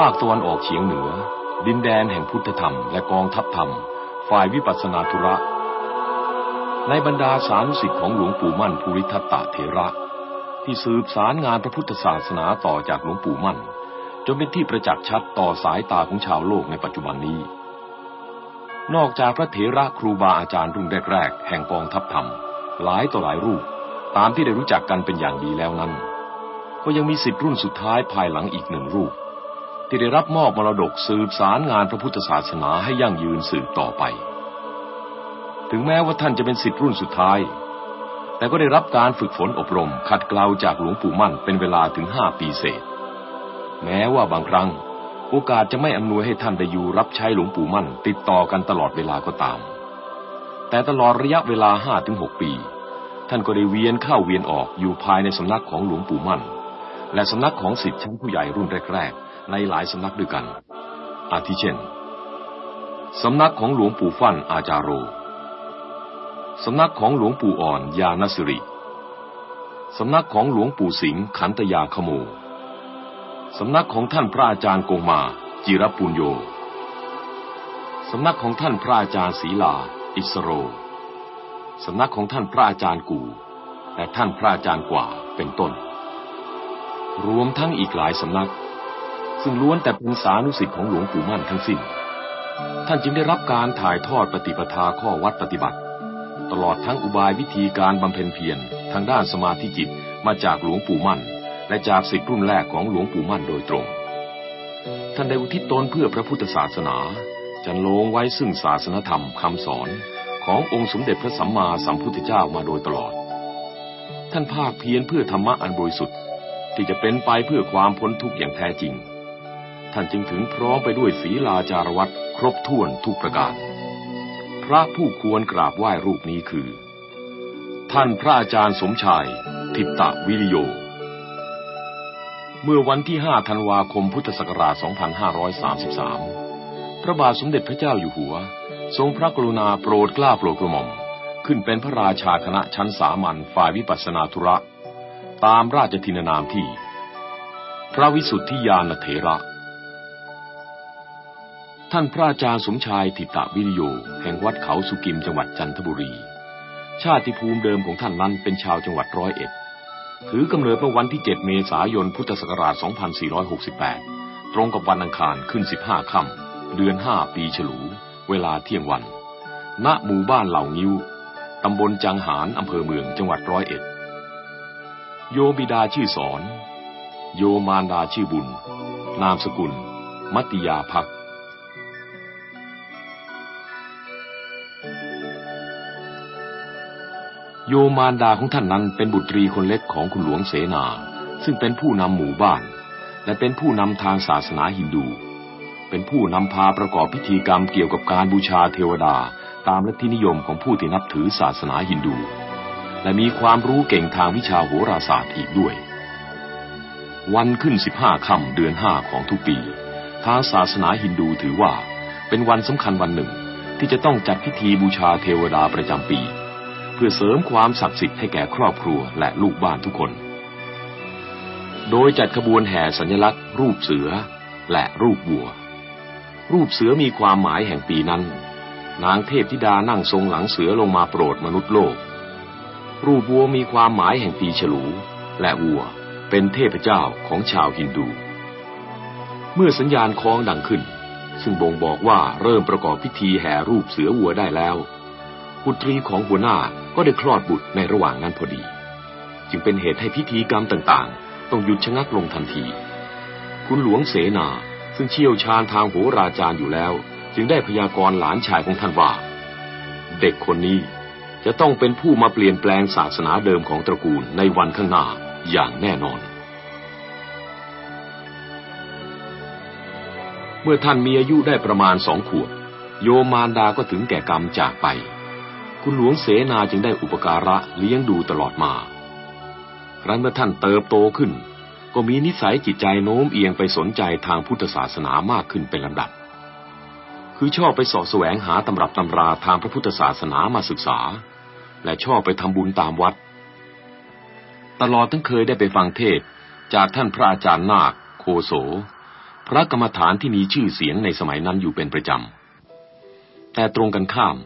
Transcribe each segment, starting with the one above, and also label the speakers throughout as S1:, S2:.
S1: ภาคตะวันออกเฉียงเหนือ ดินแดนแห่งพุทธธรรมและกองทัพธรรม ฝ่ายวิปัสสนาธุระ ในบรรดาสานุสิทธิ์ของหลวงปู่มั่นภูริทัตตะเถระ ที่สืบสารงานพระพุทธศาสนาต่อจากหลวงปู่มั่น จนเป็นที่ประจักษ์ชัดต่อสายตาของชาวโลกในปัจจุบันนี้ นอกจากพระเถระครูบาอาจารย์รุ่นแรกๆแห่งกองทัพธรรม หลายต่อหลายรูป ตามที่ได้รู้จักกันเป็นอย่างดีแล้วนั้น ก็ยังมีสิทธิรุ่นสุดท้ายภายหลังอีกหนึ่งรูป ที่ได้รับมอบมรดกสืบสารงานพระพุทธศาสนาให้ยั่งยืนสืบต่อไป ถึงแม้ว่าท่านจะเป็นสิทธิรุ่นสุดท้าย แต่ก็ได้รับการฝึกฝนอบรม ขัดเกลาจากหลวงปู่มั่นเป็นเวลาถึงห้าปีเศษ แม้ว่าบางครั้ง โอกาสจะไม่อำนวยให้ท่านได้อยู่รับใช้หลวงปู่มั่น ติดต่อกันตลอดเวลาก็ตาม แต่ตลอดระยะเวลาห้าถึงหกปี ท่านก็ได้เวียนเข้าเวียนออกอยู่ภายในสำนักของหลวงปู่มั่น และสำนักของศิษย์ชั้นผู้ใหญ่รุ่นแรกๆ ในหลายสำนักด้วยกัน อาทิเช่น สำนักของหลวงปู่ฟั่นอาจารโร สำนักของหลวงปู่อ่อนยานสิริ สำนักของหลวงปู่สิงห์ขันตยาขโม สำนักของท่านพระอาจารย์กงมา จิรปุญโย สำนักของท่านพระอาจารย์ศรีลา อิสโร สำนักของท่านพระอาจารย์กูและท่านพระอาจารย์กว่าเป็นต้น รวมทั้งอีกหลายสำนัก ซึ่งล้วนแต่เป็นสานุสิทธิ์ของหลวงปู่มั่นทั้งสิ้น ท่านจึงได้รับการถ่ายทอดปฏิปทาข้อวัดปฏิบัติ ตลอดทั้งอุบายวิธีการบำเพ็ญเพียรทางด้านสมาธิจิตมาจากหลวงปู่มั่น และจากศิษย์รุ่นแรกของหลวงปู่มั่นโดยตรง ท่านได้อุทิศตนเพื่อพระพุทธศาสนาจันโลงไว้ซึ่งศาสนธรรมคำสอนขององค์สมเด็จพระสัมมาสัมพุทธเจ้ามาโดยตลอด ท่านภาคเพียรเพื่อธรรมะอันบริสุทธิ์ที่จะเป็นไปเพื่อความพ้นทุกข์อย่างแท้จริง ท่านจึงถึงพร้อมไปด้วยศีลาจารวัตครบถ้วนทุกประการ พระผู้ควรกราบไหว้รูปนี้คือ ท่านพระอาจารย์สมชาย ทิตตะวิริโย เมื่อวันที่ 5 ธันวาคมพุทธศักราช 2533 พระบาทสมเด็จพระเจ้าอยู่หัว ทรงพระกรุณาโปรดเกล้าโปรดกระหม่อม ขึ้นเป็นพระราชาคณะชั้นสามัญฝ่ายวิปัสสนาธุระ ตามราชทินนามที่ พระวิสุทธิยานเถระ ท่านพระอาจารย์สมชายทิตะวิริโย แห่งวัดเขาสุกิมจังหวัดจันทบุรี ชาติภูมิเดิมของท่านนั้นเป็นชาวจังหวัดร้อยเอ็ด ถือกำเนิดเมื่อวันที่ 7 เมษายนพุทธศักราช 2468 ตรงกับวันอังคารขึ้น 15 ค่ำเดือน 5 ปีฉลู เวลาเที่ยงวัน ณ หมู่บ้านเหล่างิ้ว ตำบลจังหารอำเภอเมืองจังหวัดร้อยเอ็ด โยบิดาชื่อสอน โยมารดาชื่อบุญ นามสกุล มัตติยาภัก โยมารดาของท่านนั้นเป็นบุตรีคนเล็กของคุณหลวงเสนา ซึ่งเป็นผู้นำหมู่บ้าน และเป็นผู้นำทางศาสนาฮินดู เป็นผู้นำพาประกอบพิธีกรรมเกี่ยวกับการบูชาเทวดาตามลัทธินิยมของผู้ที่นับถือศาสนาฮินดู และมีความรู้เก่งทางวิชาโหราศาสตร์อีกด้วย วันขึ้นสิบห้าค่ำเดือนห้าของทุกปี ทางศาสนาฮินดูถือว่า เป็นวันสำคัญวันหนึ่งที่จะต้องจัดพิธีบูชาเทวดาประจำปี เพื่อเสริมความศักดิ์สิทธิ์ให้แก่ครอบครัวและลูกบ้านทุกคน โดยจัดขบวนแห่สัญลักษณ์ รูปเสือและรูปวัว รูปเสือมีความหมายแห่งปีนั้น นางเทพธิดานั่งทรงหลังเสือลงมาโปรดมนุษย์โลก รูปวัวมีความหมายแห่งปีฉลู และวัวเป็นเทพเจ้าของชาวฮินดู เมื่อสัญญาณคล้องดังขึ้น ซึ่งบ่งบอกว่าเริ่มประกอบพิธีแห่รูปเสือวัวได้แล้ว บุตรีของหัวหน้าก็ได้คลอดบุตรในระหว่างนั้นพอดี จึงเป็นเหตุให้พิธีกรรมต่างๆ ต้องหยุดชะงักลงทันที คุณหลวงเสนาซึ่งเชี่ยวชาญทางโหราจารย์อยู่แล้ว จึงได้พยากรณ์หลานชายของท่านว่า เด็กคนนี้จะต้องเป็นผู้มาเปลี่ยนแปลงศาสนาเดิมของตระกูลในวันข้างหน้าอย่างแน่นอน เมื่อท่านมีอายุได้ประมาณสองขวบ โยมารดาก็ถึงแก่กรรมจากไป คุณหลวงเสนาจึงได้อุปการะเลี้ยงดูตลอดมา ครั้นเมื่อท่านเติบโตขึ้น ก็มีนิสัยจิตใจโน้มเอียงไปสนใจทางพุทธศาสนามากขึ้นเป็นลำดับ คือชอบไปสอบแสวงหาตำรับตำราทางพระพุทธศาสนามาศึกษา และชอบไปทำบุญตามวัด ตลอดทั้งเคยได้ไปฟังเทศจากท่านพระอาจารย์นาค โคโส พระกรรมฐานที่มีชื่อเสียงในสมัยนั้นอยู่เป็นประจำ แต่ตรงกันข้าม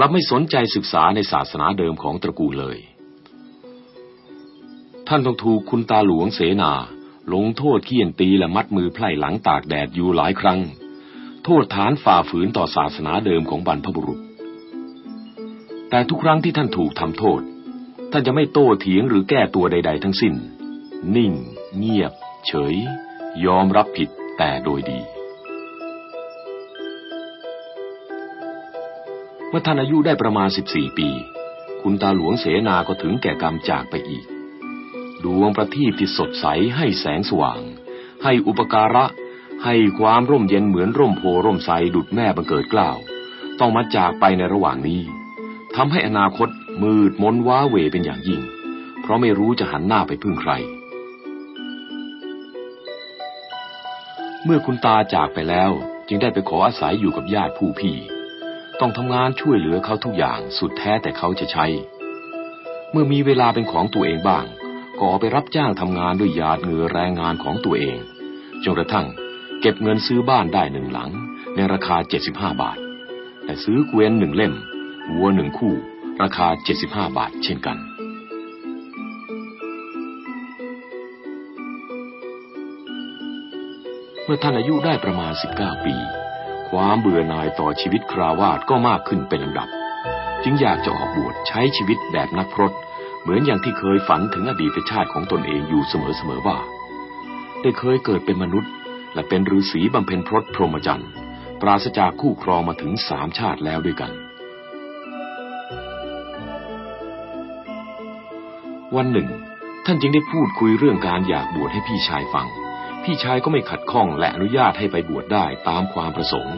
S1: กลับไม่สนใจศึกษาในศาสนาเดิมของตระกูลเลย ท่านต้องถูกคุณตาหลวงเสนา ลงโทษเคี่ยนตีและมัดมือไพล่หลังตากแดดอยู่หลายครั้ง โทษฐานฝ่าฝืนต่อศาสนาเดิมของบรรพบุรุษ แต่ทุกครั้งที่ท่านถูกทำโทษ ท่านจะไม่โต้เถียงหรือแก้ตัวใด ๆ ทั้งสิ้น นิ่ง เงียบ เฉย ยอมรับผิดแต่โดยดี เมื่อท่านอายุได้ประมาณ 14 ปี คุณตาหลวงเสนาก็ถึงแก่กรรมจากไปอีก ดวงประทีปที่สดใสให้แสงสว่าง ให้อุปการะ ให้ความร่มเย็นเหมือนร่มโพร่มไทรดุดแม่บังเกิดกล้าว ต้องมาจากไปในระหว่างนี้ทำให้อนาคตมืดมนว้าเหวเป็นอย่างยิ่ง เพราะไม่รู้จะหันหน้าไปพึ่งใคร เมื่อคุณตาจากไปแล้วจึงได้ไปขออาศัยอยู่กับญาติผู้พี่ ต้องทำงานช่วยเหลือเขาทุกอย่างสุดแท้แต่เขาจะใช้ เมื่อมีเวลาเป็นของตัวเองบ้าง ก็ออกไปรับจ้างทำงานด้วยหยาดเหงื่อแรงงานของตัวเองจนกระทั่งเก็บเงินซื้อบ้านได้หนึ่งหลัง ในราคา 75 บาท แต่ซื้อเกวียนหนึ่งเล่มวัวหนึ่งคู่ ราคา 75 บาท เช่นกัน เมื่อท่านอายุได้ประมาณ 19 ปี ความเบื่อหน่ายต่อชีวิตคราวาสก็มากขึ้นเป็นลำดับ จึงอยากจะออกบวชใช้ชีวิตแบบนักพรตเหมือนอย่างที่เคยฝันถึงอดีตชาติของตนเองอยู่เสมอๆว่า ได้เคยเกิดเป็นมนุษย์ และเป็นฤาษีบำเพ็ญพรตพรหมจรรย์ปราศจากคู่ครองมาถึงสามชาติแล้วด้วยกัน วันหนึ่ง ท่านจึงได้พูดคุยเรื่องการอยากบวชให้พี่ชายฟัง พี่ชายก็ไม่ขัดข้องและอนุญาตให้ไปบวชได้ตามความประสงค์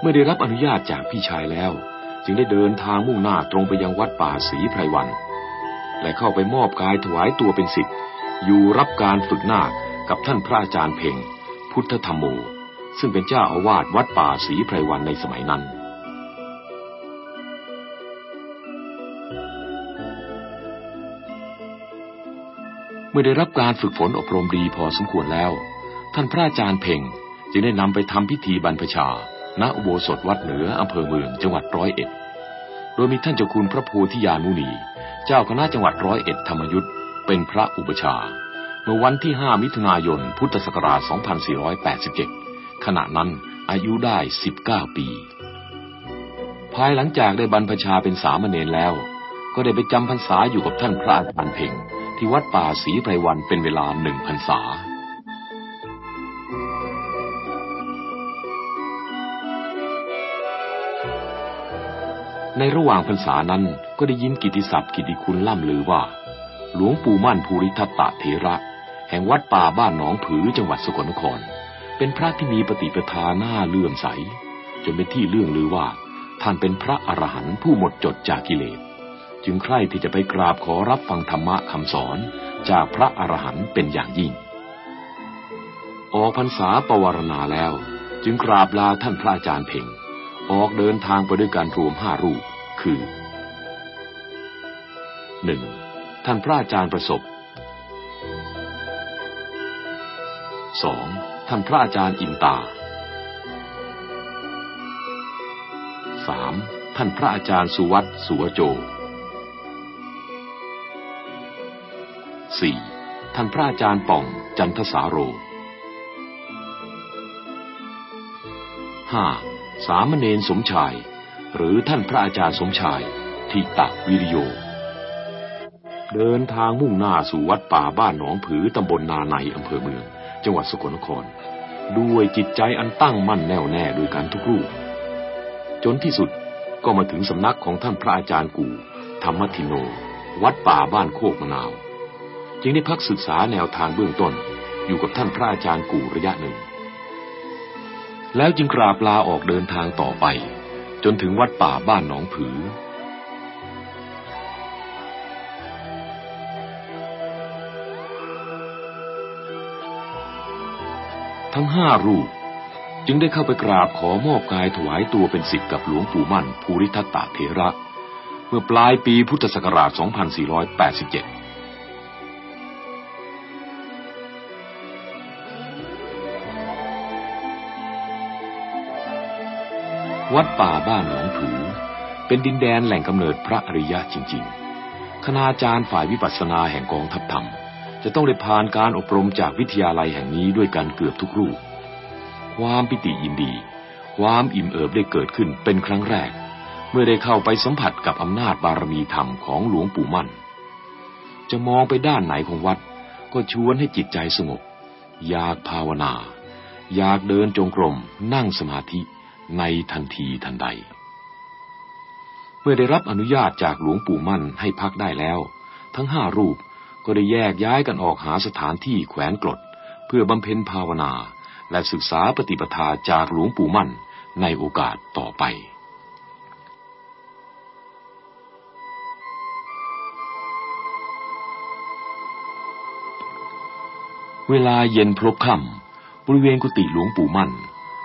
S1: เมื่อได้รับอนุญาตจากพี่ชายแล้ว จึงได้เดินทางมุ่งหน้าตรงไปยังวัดป่าศรีไพรวัน และเข้าไปมอบกายถวายตัวเป็นศิษย์อยู่รับการฝึกนาคกับท่านพระอาจารย์เพ่งพุทธธรรมโม ซึ่งเป็นเจ้าอาวาสวัดป่าศรีไพรวันในสมัยนั้น มื่อได้รับการฝึกฝนอบรมดีพอสมควรแล้ว ท่านพระอาจารย์เพ่งจึงได้นำไปทำพิธีบรรพชา ณอุโบสถวัดเหนืออำเภอเมืองจังหวัดร้อยเอ็ด โดยมีท่านเจ้าคุณพระโพธิญาณมุนี เจ้าคณะจังหวัดร้อยเอ็ดธรรมยุทธเป็นพระอุปชา เมื่อวันที่ 5 มิถุนายน พุทธศักราช 2487 ขณะนั้นอายุได้ 19 ปี ภายหลังจากได้บรรพชาเป็นสามเณรแล้ว ก็ได้ไปจำพรรษาอยู่กับท่านพระอาจารย์เพ่ง ที่วัดป่าศรีไพรวันเป็นเวลาหนึ่งพรรษา ในระหว่างพรรษานั้นก็ได้ยินกิติศัพท์กิติคุณล่ำลือว่า หลวงปู่มั่นภูริทัตตะเถระ แห่งวัดป่าบ้านหนองผือจังหวัดสกลนคร เป็นพระที่มีปฏิปทาหน้าเลื่อมใส จนเป็นที่เลื่องลือว่า ท่านเป็นพระอรหันต์ผู้หมดจดจากกิเลส จึงใคร่ที่จะไปกราบขอรับฟังธรรมะคำสอนจากพระอรหันต์เป็นอย่างยิ่ง ออกพรรษาปวารณาแล้ว จึงกราบลาท่านพระอาจารย์เพ่ง ออกเดินทางไปด้วยการรวมห้ารูป คือหนึ่งท่านพระอาจารย์ประสบสองท่านพระอาจารย์อินตาสามท่านพระอาจารย์สุวัตสุวโจ สี่ท่านพระอาจารย์ป่องจันทสาโรห้าสามเณรสมชาย หรือท่านพระอาจารย์สมชายทิตะวิริโย เดินทางมุ่งหน้าสู่วัดป่าบ้านหนองผือตำบลนาในอำเภอเมือง จังหวัดสกลนคร ด้วยจิตใจอันตั้งมั่นแน่วแน่โดยการทุกรูป จนที่สุดก็มาถึงสำนักของท่านพระอาจารย์กู ธรรมทิโน วัดป่าบ้านโคกมะนาว จึงได้พักศึกษาแนวทางเบื้องต้น อยู่กับท่านพระอาจารย์กูระยะหนึ่ง แล้วจึงกราบลาออกเดินทางต่อไป จนถึงวัดป่าบ้านหนองผือ ทั้งห้ารูปจึงได้เข้าไปกราบขอมอบกายถวายตัวเป็นศิษย์กับหลวงปู่มั่นภูริทัตตะเถระ เมื่อปลายปีพุทธศักราช 2487 วัดป่าบ้านหนองถูเป็นดินแดนแหล่งกำเนิดพระอริยะจริง ๆ คณาจารย์ฝ่ายวิปัสสนาแห่งกองทัพธรรม จะต้องได้ผ่านการอบรมจากวิทยาลัยแห่งนี้ด้วยกันเกือบทุกรูป ความปิติยินดี ความอิ่มเอิบได้เกิดขึ้นเป็นครั้งแรก เมื่อได้เข้าไปสัมผัสกับอำนาจบารมีธรรมของหลวงปู่มั่น จะมองไปด้านไหนของวัด ก็ชวนให้จิตใจสงบ อยากภาวนา อยากเดินจงกรมนั่งสมาธิ ในทันทีทันใด เมื่อได้รับอนุญาตจากหลวงปู่มั่นให้พักได้แล้ว ทั้งห้ารูปก็ได้แยกย้ายกันออกหาสถานที่แขวนกรด เพื่อบำเพ็ญภาวนา และศึกษาปฏิปทาจากหลวงปู่มั่นในโอกาสต่อไปเวลาเย็นพลบค่ำบริเวณกุฏิหลวงปู่มั่น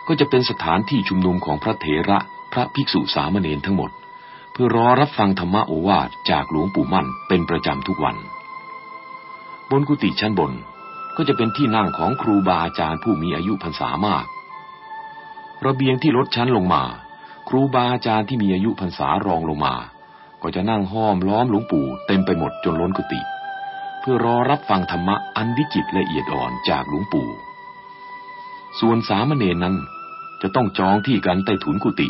S1: ก็จะเป็นสถานที่ชุมนุมของพระเถระพระภิกษุสามเณรทั้งหมด เพื่อรอรับฟังธรรมโอวาทจากหลวงปู่มั่นเป็นประจำทุกวัน บนกุฏิชั้นบนก็จะเป็นที่นั่งของครูบาอาจารย์ผู้มีอายุพรรษามาก ระเบียงที่ลดชั้นลงมา ครูบาอาจารย์ที่มีอายุพรรษารองลงมา ก็จะนั่งห้อมล้อมหลวงปู่เต็มไปหมดจนล้นกุฏิเพื่อรอรับฟังธรรมะอันวิจิตละเอียดอ่อนจากหลวงปู่ ส่วนสามเณรนั้นจะต้องจองที่กันใต้ถุนกุฏิ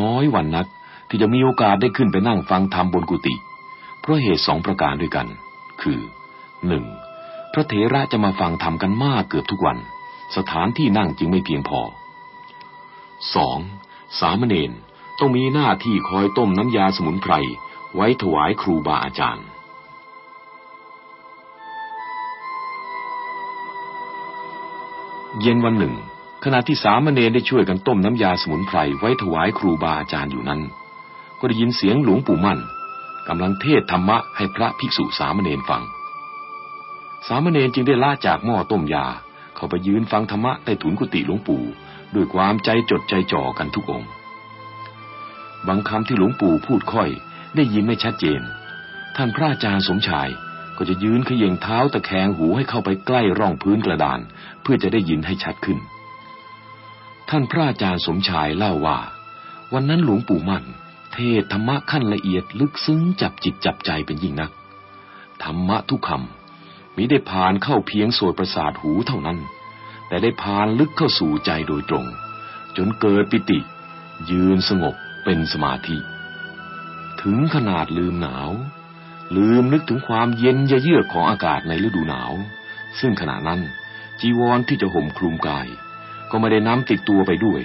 S1: น้อยวันนักที่จะมีโอกาสได้ขึ้นไปนั่งฟังธรรมบนกุฏิเพราะเหตุสองประการด้วยกัน คือหนึ่งพระเถระจะมาฟังธรรมกันมากเกือบทุกวัน สถานที่นั่งจึงไม่เพียงพอสองสามเณรต้องมีหน้าที่คอยต้มน้ำยาสมุนไพรไว้ถวายครูบาอาจารย์ เย็นวันหนึ่ง ขณะที่สามเณรได้ช่วยกันต้มน้ำยาสมุนไพรไว้ถวายครูบาอาจารย์อยู่นั้น ก็ได้ยินเสียงหลวงปู่มั่นกำลังเทศธรรมะให้พระภิกษุสามเณรฟัง สามเณรจึงได้ละจากหม้อต้มยา เข้าไปยืนฟังธรรมะใต้ถุนกุฏิหลวงปู่ ด้วยความใจจดใจจ่อกันทุกองค์ บางคำที่หลวงปู่พูดค่อยได้ยินไม่ชัดเจน ท่านพระอาจารย์สมชาย ก็จะยืนเขย่งเท้าตะแคงหูให้เข้าไปใกล้ร่องพื้นกระดาน เพื่อจะได้ยินให้ชัดขึ้น ท่านพระอาจารย์สมชายเล่าว่า วันนั้นหลวงปู่มั่น เทศธรรมะขั้นละเอียดลึกซึ้งจับจิตจับใจเป็นยิ่งนัก ธรรมะทุกคำมิได้ผ่านเข้าเพียงโสดประสาทหูเท่านั้น แต่ได้ผ่านลึกเข้าสู่ใจโดยตรง จนเกิดปิติ ยืนสงบเป็นสมาธิ ถึงขนาดลืมหนาว ลืมนึกถึงความเย็นเยือกของอากาศในฤดูหนาว ซึ่งขณะนั้นจีวรที่จะห่มคลุมกาย ก็ไม่ได้น้ำติดตัวไปด้วย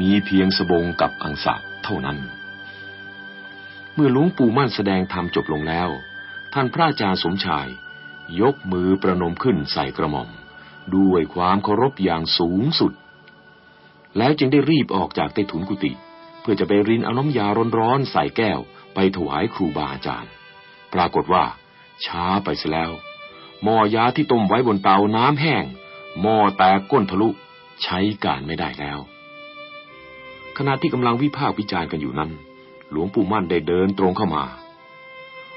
S1: มีเพียงสบงกับอังสะเท่านั้น เมื่อหลวงปู่มั่นแสดงธรรมจบลงแล้ว ท่านพระอาจารย์สมชาย ยกมือประนมขึ้นใส่กระหม่อม ด้วยความเคารพอย่างสูงสุด แล้วจึงได้รีบออกจากใต้ถุนกุฏิเพื่อจะไปรินเอาน้ำยาร้อนๆใส่แก้วไปถวายครูบาอาจารย์ ปรากฏว่า ช้าไปเสียแล้ว หม้อยาที่ต้มไว้บนเตาน้ำแห้ง หม้อแตกก้นทะลุใช้การไม่ได้แล้ว ขณะที่กำลังวิพากษ์วิจารณ์กันอยู่นั้น หลวงปู่มั่นได้เดินตรงเข้ามา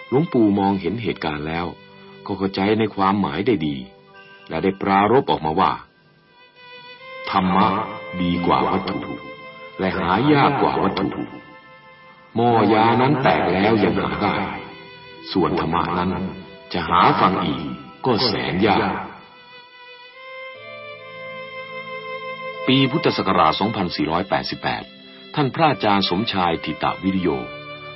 S1: หลวงปู่มองเห็นเหตุการณ์แล้ว ก็เข้าใจในความหมายได้ดี และได้ปรารบออกมาว่า ธรรมะดีกว่าวัตถุ และหายากกว่าวัตถุหม้อยานั้นแตกแล้วยังหาได้ ส่วนธรรมะนั้นจะหาฟังอีกก็แสนยาก ปีพุทธศักราช 2488 ท่านพระอาจารย์สมชายทิตาวิริโย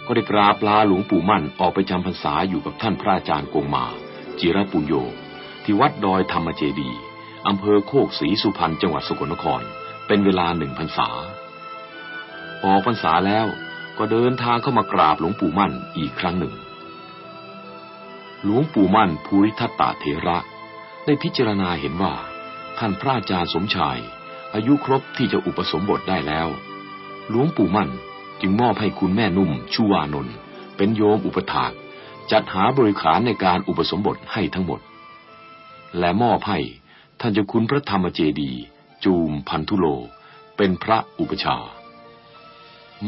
S1: ก็ได้กราบลาหลวงปู่มั่นออกไปจำพรรษาอยู่กับท่านพระอาจารย์กงมา จิรปุญโย ที่วัดดอยธรรมเจดีอำเภอโคกศรีสุพรรณจังหวัดสกลนคร เป็นเวลาหนึ่งพรรษา ออกพรรษาแล้วก็เดินทางเข้ามากราบหลวงปู่มั่นอีกครั้งหนึ่ง หลวงปู่มั่นภูริทัตตาเถระ ได้พิจารณาเห็นว่า ท่านพระอาจารย์สมชาย อายุครบที่จะอุปสมบทได้แล้ว หลวงปู่มั่นจึงมอบให้คุณแม่นุ่มชูวานนท์เป็นโยมอุปถากจัดหาบริขารในการอุปสมบทให้ทั้งหมด และมอบให้ท่านเจ้าคุณพระธรรมเจดี จูมพันธุโล เป็นพระอุปชา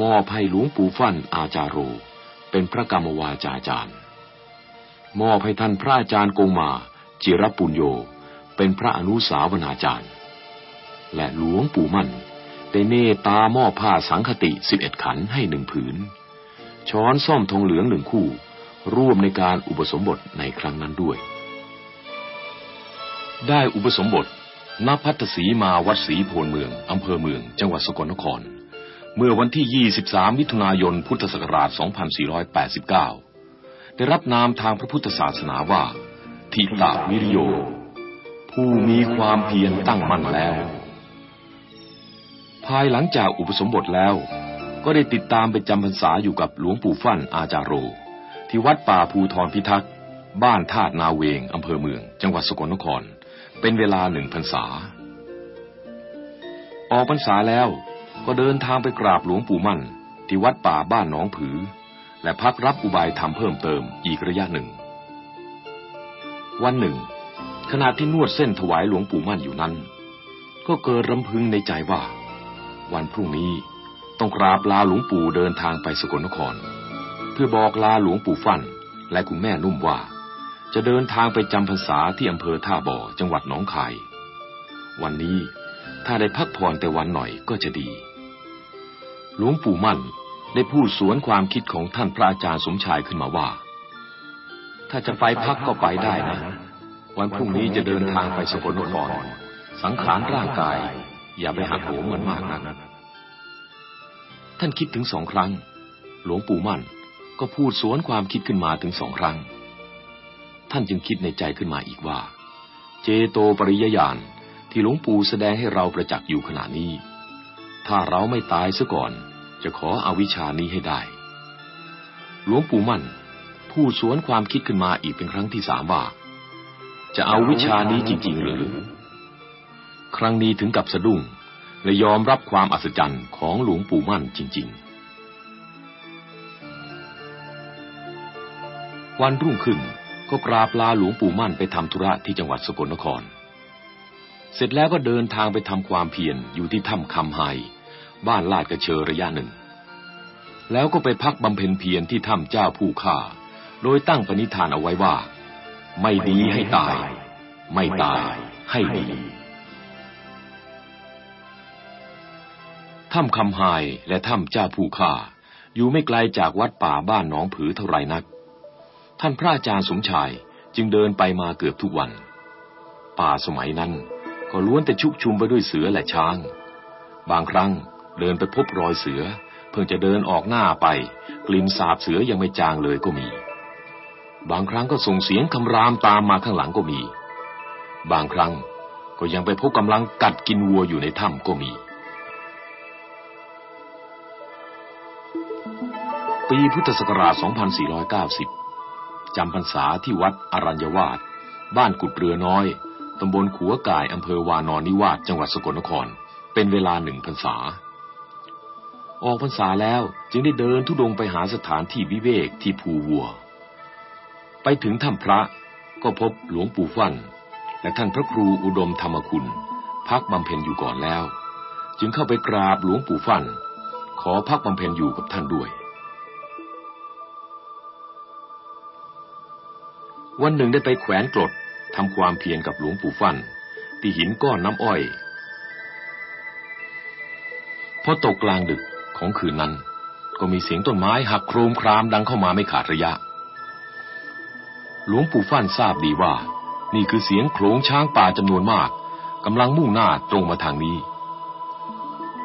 S1: มอบให้หลวงปู่ฟั่นอาจารโร เป็นพระกรรมวาจาจารย์ มอบให้ท่านพระอาจารย์กงมา จิรปุญโย เป็นพระอนุสาวนาจารย์ และหลวงปู่มั่นได้เนตาม้อผ้าสังคติสิบเอ็ดขันให้หนึ่งผืน ช้อนซ่อมทองเหลืองหนึ่งคู่ ร่วมในการอุปสมบทในครั้งนั้นด้วย ได้อุปสมบทณพัทศีมาวัดศรีโพนเมือง อำเภอเมือง จังหวัดสกลนคร เมื่อวันที่ 23 มิถุนายน พุทธศักราช 2489 ได้รับนามทางพระพุทธศาสนาว่า ทิตาวิริโย ผู้มีความเพียรตั้งมั่นแล้ว ภายหลังจากอุปสมบทแล้ว ก็ได้ติดตามไปจำพรรษาอยู่กับหลวงปู่ฟั่นอาจารโร ที่วัดป่าภูทรพิทักษ์ บ้านธาตุนาเวงอำเภอเมือง จังหวัดสกลนคร เป็นเวลาหนึ่งพรรษา ออกพรรษาแล้วก็เดินทางไปกราบหลวงปู่มั่น ที่วัดป่าบ้านหนองผือ และพักรับอุบายธรรมเพิ่มเติมอีกระยะหนึ่ง วันหนึ่ง ขณะที่นวดเส้นถวายหลวงปู่มั่นอยู่นั้น ก็เกิดรำพึงในใจว่า วันพรุ่งนี้ต้องกราบลาหลวงปู่เดินทางไปสกลนคร เพื่อบอกลาหลวงปู่ฟั่นและคุณแม่นุ่มว่า จะเดินทางไปจำพรรษาที่อำเภอท่าบ่อจังหวัดหนองคาย วันนี้ถ้าได้พักผ่อนแต่วันหน่อยก็จะดี หลวงปู่มั่น ได้พูดสวนความคิดของท่านพระอาจารย์สมชายขึ้นมาว่า ถ้าจะไปพักก็ไปได้นะ วันพรุ่งนี้จะเดินทางไปสกลนครสังขารร่างกาย อย่าไปหักโหมมันมากนักท่านคิดถึงสองครั้ง หลวงปู่มั่นก็พูดสวนความคิดขึ้นมาถึงสองครั้ง ท่านจึงคิดในใจขึ้นมาอีกว่า เจโตปริยญาณที่หลวงปู่แสดงให้เราประจักษ์อยู่ขณะนี้ ถ้าเราไม่ตายซะก่อน จะขออวิชานี้ให้ได้ หลวงปู่มั่นพูดสวนความคิดขึ้นมาอีกเป็นครั้งที่สามว่า จะเอาวิชานี้จริง ๆ หรือ ครั้งนี้ถึงกับสะดุ้งและยอมรับความอัศจรรย์ของหลวงปู่มั่นจริง ๆ วันรุ่งขึ้นก็กราบลาหลวงปู่มั่นไปทำธุระที่จังหวัดสกลนคร เสร็จแล้วก็เดินทางไปทำความเพียรอยู่ที่ถ้ำคำไฮ บ้านลาดกระเชอระยะหนึ่ง แล้วก็ไปพักบำเพ็ญเพียรที่ถ้ำเจ้าผู้ฆ่า โดยตั้งปณิธานเอาไว้ว่า ไม่ดีให้ตาย ไม่ตายให้ดีถ้ำคำไฮและถ้ำเจ้าผู้ฆ่า อยู่ไม่ไกลจากวัดป่าบ้านหนองผือเท่าไรนัก ท่านพระอาจารย์สมชายจึงเดินไปมาเกือบทุกวัน ป่าสมัยนั้นก็ล้วนแต่ชุกชุมไปด้วยเสือและช้าง บางครั้ง เดินไปพบรอยเสือ เพิ่งจะเดินออกหน้าไป กลิ่นสาบเสือยังไม่จางเลยก็มี บางครั้งก็ส่งเสียงคำรามตามมาข้างหลังก็มี บางครั้งก็ยังไปพบกำลังกัดกินวัวอยู่ในถ้ำก็มี ปีพุทธศักราช 2490 จำพรรษาที่วัดอรัญญวาสบ้านกุดเรือน้อยตำบลขัวก่ายอำเภอวานอนนิวาสจังหวัดสกลนคร เป็นเวลาหนึ่งพรรษา ออกพรรษาแล้วจึงได้เดินทุดงไปหาสถานที่วิเวกที่ภูวัว ไปถึงถ้ำพระก็พบหลวงปู่ฟั่น และท่านพระครูอุดมธรรมคุณ พักบำเพ็ญอยู่ก่อนแล้ว จึงเข้าไปกราบหลวงปู่ฟั่น ขอพักบำเพ็ญอยู่กับท่านด้วย วันหนึ่งได้ไปแขวนกรดทำความเพียรกับหลวงปู่ฟั่นที่หินก้อนน้ำอ้อยพอตกกลางดึก ของคืนนั้น ก็มีเสียงต้นไม้หักโครมครามดังเข้ามาไม่ขาดระยะ หลวงปู่ฟั่นทราบดีว่า นี่คือเสียงโขลงช้างป่าจำนวนมากกำลังมุ่งหน้าตรงมาทางนี้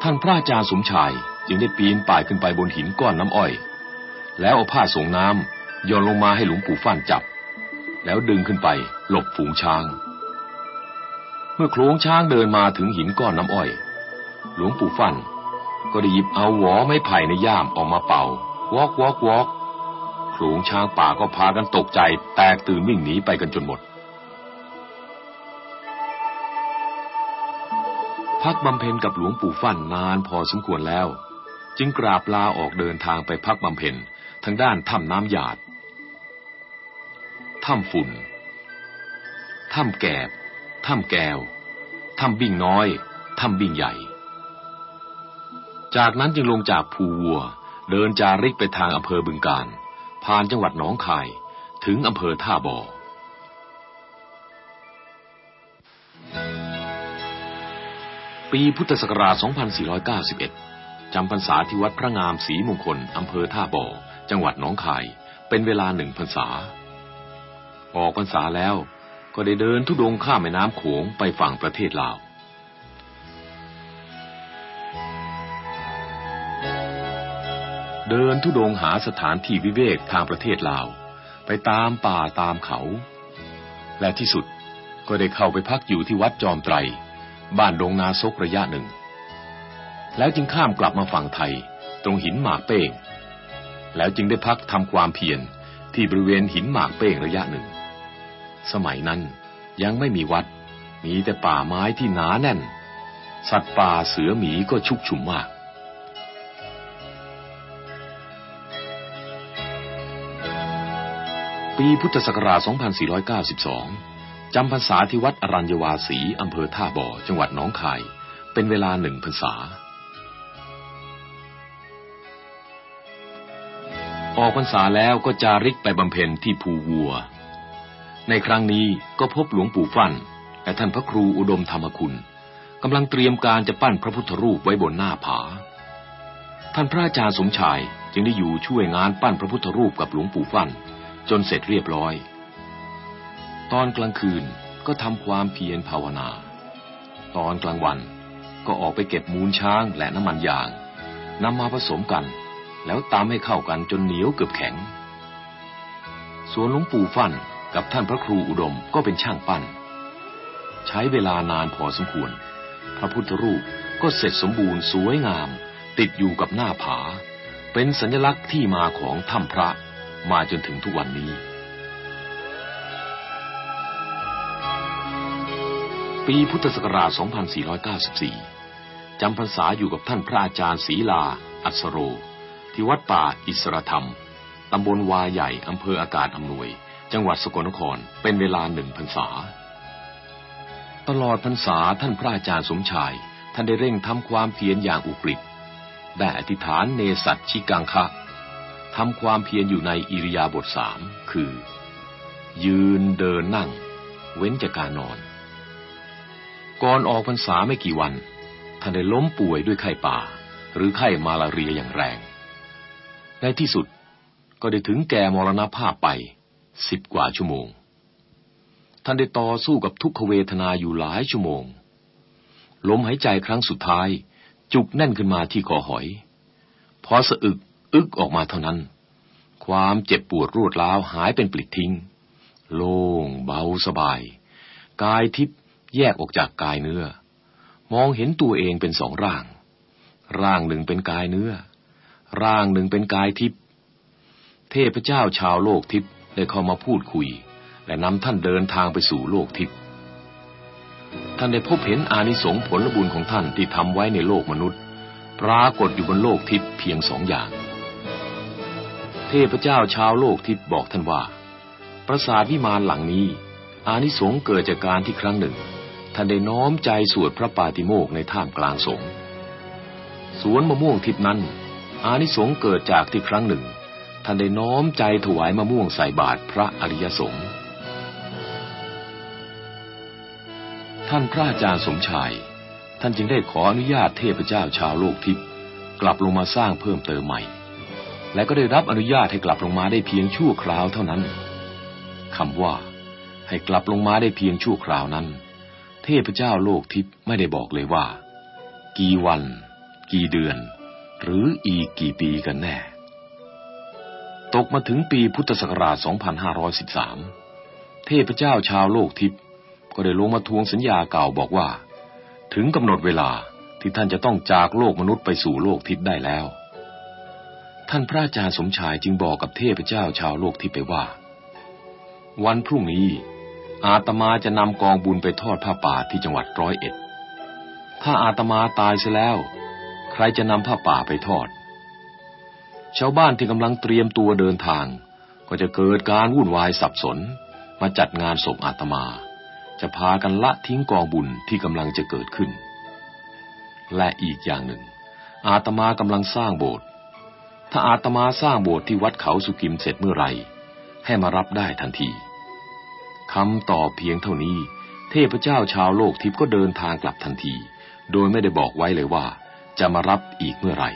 S1: ท่านพระอาจารย์สมชายจึงได้ปีนป่ายขึ้นไปบนหินก้อนน้ำอ้อย แล้วเอาผ้าส่งน้ำโยนลงมาให้หลวงปู่ฟั่นจับ แล้วดึงขึ้นไปหลบฝูงช้าง เมื่อโขลงช้างเดินมาถึงหินก้อนน้ำอ้อย หลวงปู่ฟั่น ก็ได้หยิบเอาหวอไม้ไผ่ในย่ามออกมาเป่าวอกวอกวอกโขลงช้างป่าก็พากันตกใจ แตกตื่นวิ่งหนีไปกันจนหมด พักบำเพ็ญกับหลวงปู่ฟั่นนานพอสมควรแล้ว จึงกราบลาออกเดินทางไปพักบำเพ็ญทางด้านถ้ำน้ำหยาด ถ้ำฝุ่น ถ้ำแกบ ถ้ำแก้ว ถ้ำบิ่งน้อย ถ้ำบิ่งใหญ่ จากนั้นจึงลงจากภูวัว เดินจาริกไปทางอำเภอบึงการ ผ่านจังหวัดหนองคายถึงอำเภอท่าบ่อปีพุทธศักราช 2491 จำพรรษาที่วัดพระงามศรีมงคล อำเภอท่าบ่อ จังหวัดหนองคาย เป็นเวลาหนึ่งพรรษา ออกพรรษาแล้วก็ได้เดินทุดงข้ามแม่น้ำโขงไปฝั่งประเทศลาว เดินทุดงหาสถานที่วิเวกทางประเทศลาว ไปตามป่าตามเขา และที่สุดก็ได้เข้าไปพักอยู่ที่วัดจอมไตร บ้านดงนาซกระยะหนึ่ง แล้วจึงข้ามกลับมาฝั่งไทย ตรงหินหมากเป้ง แล้วจึงได้พักทำความเพียรที่บริเวณหินหมากเป้งระยะหนึ่ง สมัยนั้นยังไม่มีวัด มีแต่ป่าไม้ที่หนาแน่น สัตว์ป่าเสือหมีก็ชุกชุมมาก ปีพุทธศักราช 2492 จำพรรษาที่วัดอรัญญวาสีอำเภอท่าบ่อ จังหวัดหนองคาย เป็นเวลาหนึ่งพรรษา ออกพรรษาแล้วก็จาริกไปบำเพ็ญที่ภูวัว ในครั้งนี้ก็พบหลวงปู่ฟั่น และท่านพระครูอุดมธรรมคุณกำลังเตรียมการจะปั้นพระพุทธรูปไว้บนหน้าผา ท่านพระอาจารย์สมชายจึงได้อยู่ช่วยงานปั้นพระพุทธรูปกับหลวงปู่ฟั่น จนเสร็จเรียบร้อย ตอนกลางคืนก็ทำความเพียรภาวนา ตอนกลางวันก็ออกไปเก็บมูลช้างและน้ำมันยางนำมาผสมกัน แล้วตามให้เข้ากันจนเหนียวเกือบแข็ง ส่วนหลวงปู่ฟั่นกับท่านพระครูอุดมก็เป็นช่างปั้น ใช้เวลานานพอสมควร พระพุทธรูปก็เสร็จสมบูรณ์สวยงาม ติดอยู่กับหน้าผา เป็นสัญลักษณ์ที่มาของถ้ำพระ มาจนถึงทุกวันนี้ ปีพุทธศักราช 2494 จำพรรษาอยู่กับท่านพระอาจารย์ศรีลา อัสโร ที่วัดป่าอิสรธรรม ตำบลวาใหญ่ อำเภออากาศอำนวย จังหวัดสกลนคร เป็นเวลาหนึ่งพรรษา ตลอดพรรษาท่านพระอาจารย์สมชาย ท่านได้เร่งทำความเพียรอย่างอุกฤษได้อธิษฐานเนสัตชิกังคะ ทำความเพียรอยู่ในอิริยาบถสามคือ ยืนเดินนั่ง เว้นจากการนอน ก่อนออกพรรษาไม่กี่วัน ท่านได้ล้มป่วยด้วยไข้ป่า หรือไข้มาลาเรียอย่างแรง ในที่สุดก็ได้ถึงแก่มรณภาพไปสิบกว่าชั่วโมง ท่านได้ต่อสู้กับทุกขเวทนาอยู่หลายชั่วโมง ลมหายใจครั้งสุดท้าย จุกแน่นขึ้นมาที่คอหอย พอสะอึก อึกออกมาเท่านั้น ความเจ็บปวดรวดร้าวหายเป็นปลิดทิ้ง โล่งเบาสบาย กายทิพย์แยกออกจากกายเนื้อ มองเห็นตัวเองเป็นสองร่าง ร่างหนึ่งเป็นกายเนื้อ ร่างหนึ่งเป็นกายทิพย์เทพเจ้าชาวโลกทิพย์ได้เข้ามาพูดคุย และนำท่านเดินทางไปสู่โลกทิพย์ท่านได้พบเห็นอานิสงส์ผลบุญของท่านที่ทำไว้ในโลกมนุษย์ ปรากฏอยู่บนโลกทิพย์เพียงสองอย่าง เทพเจ้าชาวโลกทิพย์บอกท่านว่า ปราสาทวิมานหลังนี้ อานิสงส์เกิดจากการที่ครั้งหนึ่ง ท่านได้น้อมใจสวดพระปาติโมกในท่ามกลางสงฆ์สวนมะม่วงทิพนั้น อานิสงส์เกิดจากที่ครั้งหนึ่ง ท่านได้น้อมใจถวายมะม่วงใส่บาตรพระอริยสงฆ์ท่านพระอาจารย์สมชาย ท่านจึงได้ขออนุญาตเทพเจ้าชาวโลกทิพย์กลับลงมาสร้างเพิ่มเติมใหม่ และก็ได้รับอนุญาตให้กลับลงมาได้เพียงชั่วคราวเท่านั้นคำว่า ให้กลับลงมาได้เพียงชั่วคราวนั้น เทพเจ้าโลกทิพย์ไม่ได้บอกเลยว่า กี่วัน กี่เดือน หรืออีกกี่ปีกันแน่ ตกมาถึงปีพุทธศักราช 2513 เทพเจ้าชาวโลกทิพย์ก็ได้ลงมาทวงสัญญาเก่าบอกว่า ถึงกำหนดเวลาที่ท่านจะต้องจากโลกมนุษย์ไปสู่โลกทิพย์ได้แล้ว ท่านพระอาจารย์สมชายจึงบอกกับเทพเจ้าชาวโลกที่ไปว่า วันพรุ่งนี้ อาตมาจะนำกองบุญไปทอดผ้าป่าที่จังหวัดร้อยเอ็ด ถ้าอาตมาตายเสียแล้ว ใครจะนำผ้าป่าไปทอด ชาวบ้านที่กำลังเตรียมตัวเดินทาง ก็จะเกิดการวุ่นวายสับสน มาจัดงานศพอาตมา จะพากันละทิ้งกองบุญที่กำลังจะเกิดขึ้น และอีกอย่างหนึ่ง อาตมากำลังสร้างโบสถ์ ถ้าอาตมาสร้างโบสถ์ที่วัดเขาสุกิมเสร็จเมื่อไรให้มารับได้ทันทีคำตอบเพียงเท่านี้ เทพเจ้าชาวโลกทิพย์ก็เดินทางกลับทันที โดยไม่ได้บอกไว้เลยว่า จะมารับอีกเมื่อไหร่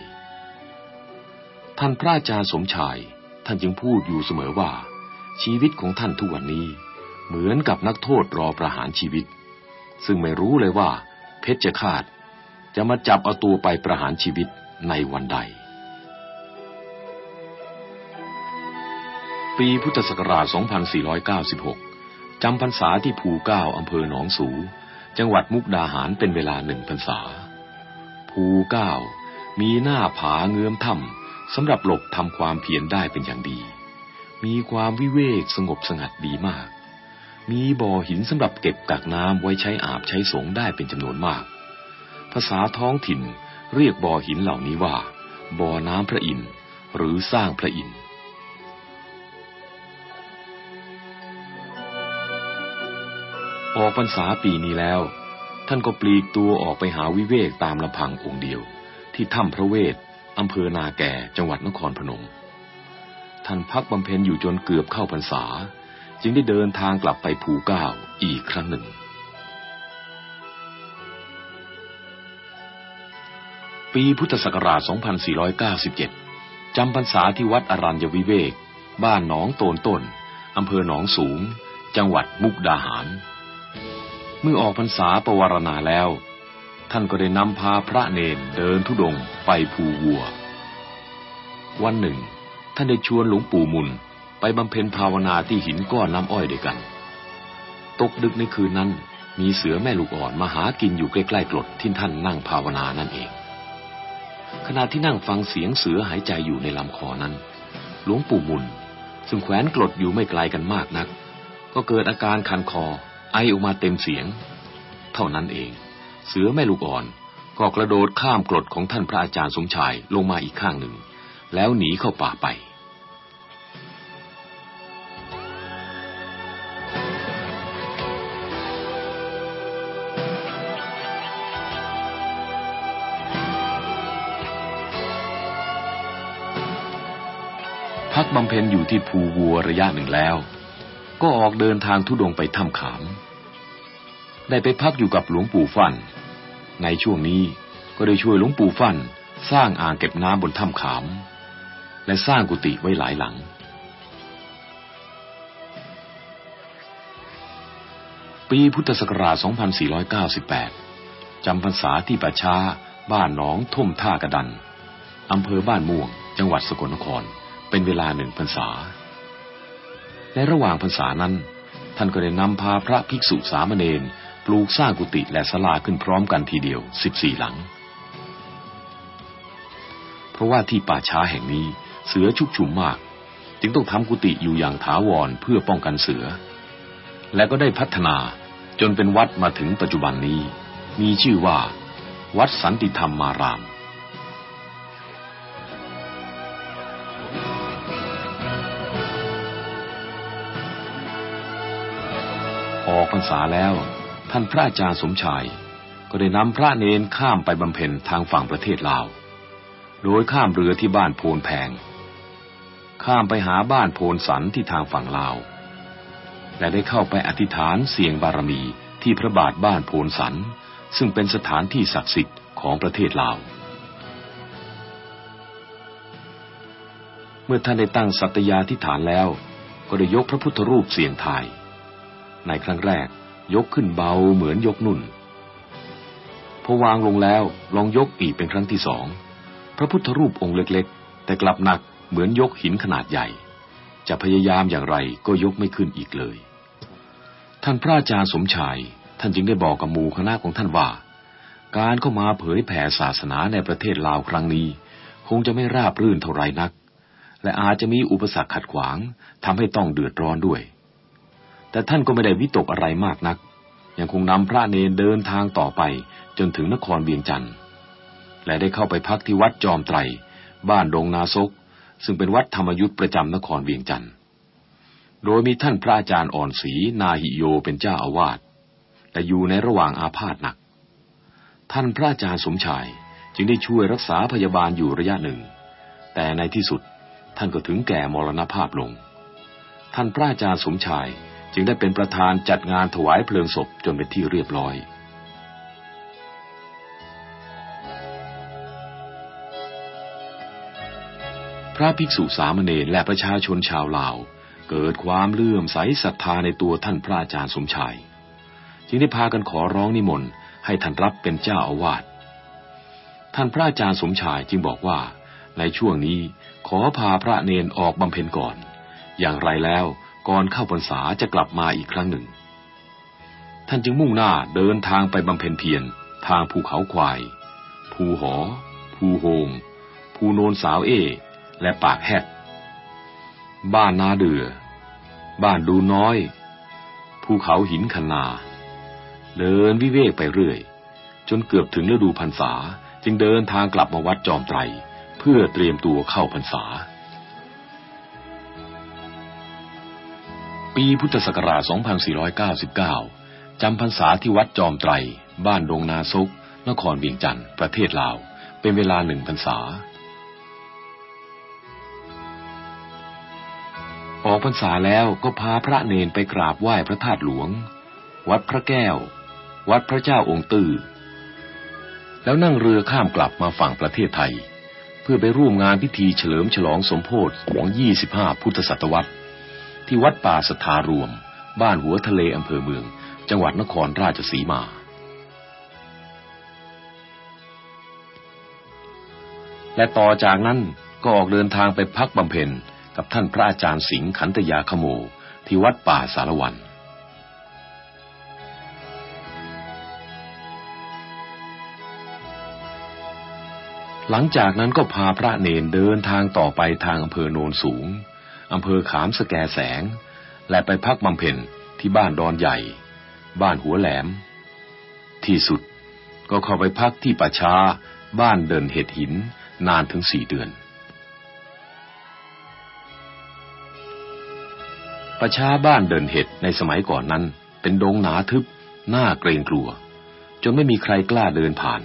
S1: ท่านพระอาจารย์สมชาย ท่านจึงพูดอยู่เสมอว่า ชีวิตของท่านทุกวันนี้ เหมือนกับนักโทษรอประหารชีวิต ซึ่งไม่รู้เลยว่า เพชฌฆาตจะมาจับเอาตัวไปประหารชีวิตในวันใด ปีพุทธศักราช 2496 จำพรรษาที่ภูเก้าอำเภอหนองสู จังหวัดมุกดาหารเป็นเวลาหนึ่งพรรษา ภูเก้ามีหน้าผาเงื้อมถ้ำสำหรับหลบทำความเพียรได้เป็นอย่างดี มีความวิเวกสงบสงัดดีมาก มีบ่อหินสำหรับเก็บกักน้ำไว้ใช้อาบใช้สงได้เป็นจำนวนมาก ภาษาท้องถิ่นเรียกบ่อหินเหล่านี้ว่า บ่อน้ำพระอินทร์หรือสร้างพระอินทร์ ออกพรรษาปีนี้แล้ว ท่านก็ปลีกตัวออกไปหาวิเวกตามลำพังองค์เดียว ที่ถ้ำพระเวทอำเภอนาแก่จังหวัดนครพนม ท่านพักบำเพ็ญอยู่จนเกือบเข้าพรรษา จึงได้เดินทางกลับไปภูเก้าอีกครั้งหนึ่ง ปีพุทธศักราช 2497 จำพรรษาที่วัดอรัญญวิเวก บ้านหนองโตนต้นอำเภอหนองสูง จังหวัดมุกดาหาร มื่อออกพรรษาปวารณาแล้ว ท่านก็ได้นำพาพระเนนเดินทุดงไปภูวัว วันหนึ่ง ท่านได้ชวนหลวงปู่มุนไปบำเพ็ญภาวนาที่หินก้อนน้ำอ้อยด้วยกัน ตกดึกในคืนนั้นมีเสือแม่ลูกอ่อนมาหากินอยู่ใกล้ๆกรดที่ท่านนั่งภาวนานั่นเอง ขณะที่นั่งฟังเสียงเสือหายใจอยู่ในลำคอนั้น หลวงปู่มุนซึ่งแขวนกรดอยู่ไม่ไกลกันมากนัก ก็เกิดอาการคันคอ ไอออกมาเต็มเสียง เท่านั้นเอง เสือแม่ลูกอ่อนก็กระโดดข้ามกรดของท่านพระอาจารย์สมชายลงมาอีกข้างหนึ่ง แล้วหนีเข้าป่าไปพักบำเพ็ญอยู่ที่ภูวัวระยะหนึ่งแล้ว ก็ออกเดินทางทุดงไปถ้ำขาม ได้ไปพักอยู่กับหลวงปู่ฟัน่นในช่วงนี้ก็ได้ช่วยหลวงปู่ฟั่นสร้างอ่างเก็บน้ำบนถ้ำขาม และสร้างกุฏิไว้หลายหลัง ปีพุทธศักราช 2498 จำพรรษาที่ป่าช้า บ้านหนองท่มท่ากระดัน อำเภอบ้านม่วง จังหวัดสกลนคร เป็นเวลาหนึ่งพรรษา ในระหว่างพรรษานั้น ท่านก็ได้นำพาพระภิกษุสามเณร ปลูกสร้างกุฏิและศาลาขึ้นพร้อมกันทีเดียวสิบสี่หลัง เพราะว่าที่ป่าช้าแห่งนี้เสือชุกชุมมาก จึงต้องทำกุฏิอยู่อย่างถาวรเพื่อป้องกันเสือ และก็ได้พัฒนาจนเป็นวัดมาถึงปัจจุบันนี้ มีชื่อว่า วัดสันติธรรมมารามออกพรรษาแล้ว ท่านพระอาจารย์สมชาย ก็ได้นำพระเนนข้ามไปบำเพ็ญทางฝั่งประเทศลาว โดยข้ามเรือที่บ้านโพนแพง ข้ามไปหาบ้านโพนสันที่ทางฝั่งลาว และได้เข้าไปอธิษฐานเสียงบารมีที่พระบาทบ้านโพนสัน ซึ่งเป็นสถานที่ศักดิ์สิทธิ์ของประเทศลาว เมื่อท่านได้ตั้งสัตยาธิฐานแล้ว ก็ได้ยกพระพุทธรูปเสียงทาย ในครั้งแรก ยกขึ้นเบาเหมือนยกนุ่น พอวางลงแล้วลองยกอีกเป็นครั้งที่สอง พระพุทธรูปองค์เล็กๆ แต่กลับหนักเหมือนยกหินขนาดใหญ่ จะพยายามอย่างไรก็ยกไม่ขึ้นอีกเลย ท่านพระอาจารย์สมชาย ท่านจึงได้บอกกับหมู่คณะของท่านว่า การเข้ามาเผยแผ่ศาสนาในประเทศลาวครั้งนี้ คงจะไม่ราบรื่นเท่าไรนัก และอาจจะมีอุปสรรคขัดขวางทำให้ต้องเดือดร้อนด้วย แต่ท่านก็ไม่ได้วิตกอะไรมากนัก ยังคงนำพระเนรเดินทางต่อไปจนถึงนครเวียงจันทร์และได้เข้าไปพักที่วัดจอมไตร บ้านดงนาซก ซึ่งเป็นวัดธรรมยุทธ์ประจำนครเวียงจันทร์โดยมีท่านพระอาจารย์อ่อนศรีนาหิโยเป็นเจ้าอาวาสแต่อยู่ในระหว่างอาพาธหนัก ท่านพระอาจารย์สมชายจึงได้ช่วยรักษาพยาบาลอยู่ระยะหนึ่ง แต่ในที่สุดท่านก็ถึงแก่มรณภาพลง ท่านพระอาจารย์สมชาย จึงได้เป็นประธานจัดงานถวายเพลิงศพจนเป็นที่เรียบร้อย พระภิกษุสามเณรและประชาชนชาวลาว เกิดความเลื่อมใสศรัทธาในตัวท่านพระอาจารย์สมชาย จึงได้พากันขอร้องนิมนต์ให้ท่านรับเป็นเจ้าอาวาส ท่านพระอาจารย์สมชายจึงบอกว่า ในช่วงนี้ขอพาพระเนนออกบำเพ็ญก่อน อย่างไรแล้ว ก่อนเข้าพรรษาจะกลับมาอีกครั้งหนึ่ง ท่านจึงมุ่งหน้าเดินทางไปบำเพ็ญเพียรทางภูเขาควาย ภูหอ ภูโฮง ภูโนนสาวเอ และปากแฮดบ้านนาเดือ บ้านดูน้อย ภูเขาหินคันนา เดินวิเวกไปเรื่อย จนเกือบถึงฤดูพรรษาจึงเดินทางกลับมาวัดจอมไตร เพื่อเตรียมตัวเข้าพรรษา ปีพุทธศักราช 2499 จำพรรษาที่วัดจอมไตร บ้านดงนาซุก นครเวียงจันทร์ ประเทศลาว เป็นเวลาหนึ่งพรรษา ออกพรรษาแล้วก็พาพระเนนไปกราบไหว้พระธาตุหลวง วัดพระแก้ว วัดพระเจ้าองค์ตื้อ แล้วนั่งเรือข้ามกลับมาฝั่งประเทศไทย เพื่อไปร่วมงานพิธีเฉลิมฉลองสมโพธิของ 25 พุทธศตวรรษ ที่วัดป่าสถารวม บ้านหัวทะเลอำเภอเมือง จังหวัดนครราชสีมา และต่อจากนั้นก็ออกเดินทางไปพักบำเพ็ญกับท่านพระอาจารย์สิงห์ขันตยาขโม ที่วัดป่าสารวันหลังจากนั้นก็พาพระเนนเดินทางต่อไปทางอำเภอโนนสูง อำเภอขามสแกแสง และไปพักบำเพ็ญที่บ้านดอนใหญ่ บ้านหัวแหลม ที่สุดก็เข้าไปพักที่ป่าช้าบ้านเดินเห็ดหินนานถึงสี่เดือนประชาบ้านเดินเห็ดในสมัยก่อนนั้น เป็นดงหนาทึบหน่าเกรงกลัว จนไม่มีใครกล้าเดินผ่าน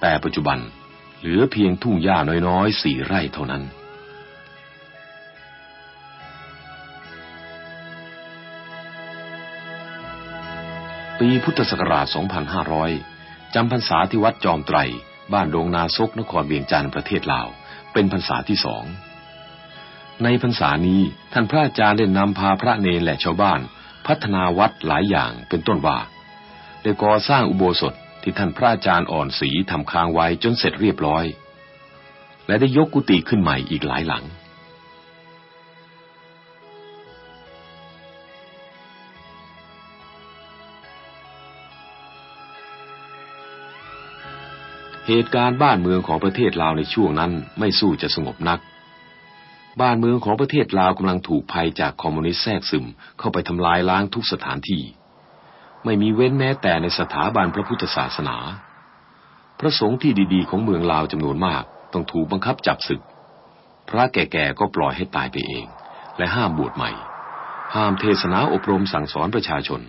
S1: แต่ปัจจุบันเหลือเพียงทุ่งหญ้าน้อยๆสี่ไร่เท่านั้น ปีพุทธศักราช 2500 จำพรรษาที่วัดจอมไตร บ้านดงนาซกนครเวียงจันทร์ประเทศลาว เป็นพรรษาที่สอง ในพรรษานี้ท่านพระอาจารย์ได้นำพาพระเนรและชาวบ้าน พัฒนาวัดหลายอย่างเป็นต้นว่าได้ก่อสร้างอุโบสถที่ท่านพระอาจารย์อ่อนศรีทำค้างไว้จนเสร็จเรียบร้อย และได้ยกกุฏิขึ้นใหม่อีกหลายหลัง เหตุการณ์บ้านเมืองของประเทศลาวในช่วงนั้นไม่สู้จะสงบนัก บ้านเมืองของประเทศลาวกำลังถูกภัยจากคอมมิวนิสต์แทรกซึมเข้าไปทำลายล้างทุกสถานที่ ไม่มีเว้นแม้แต่ในสถาบันพระพุทธศาสนา พระสงฆ์ที่ดีๆ ของเมืองลาวจำนวนมากต้องถูกบังคับจับศึก พระแก่ๆก็ปล่อยให้ตายไปเอง และห้ามบวชใหม่ ห้ามเทศนาอบรมสั่งสอนประชาชน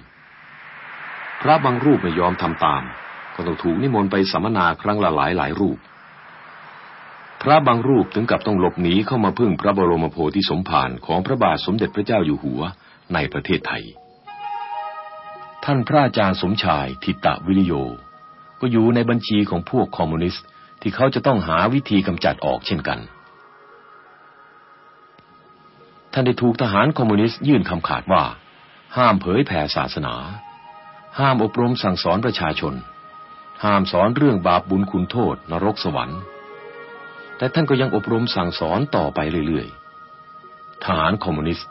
S1: พระบางรูปไม่ยอมทำตาม ก็ต้องถูกนิมนต์ไปสัมมนาครั้งละหลายหลายรูป พระบางรูปถึงกับต้องหลบหนีเข้ามาพึ่งพระบรมโพธิสมภารของพระบาทสมเด็จพระเจ้าอยู่หัวในประเทศไทย ท่านพระอาจารย์สมชายทิตะวิริโย ก็อยู่ในบัญชีของพวกคอมมิวนิสต์ที่เขาจะต้องหาวิธีกำจัดออกเช่นกัน ท่านได้ถูกทหารคอมมิวนิสต์ยื่นคำขาดว่า ห้ามเผยแผ่ศาสนา ห้ามอบรมสั่งสอนประชาชน ห้ามสอนเรื่องบาปบุญคุณโทษนรกสวรรค์ แต่ท่านก็ยังอบรมสั่งสอนต่อไปเรื่อยๆ ทหารคอมมิวนิสต์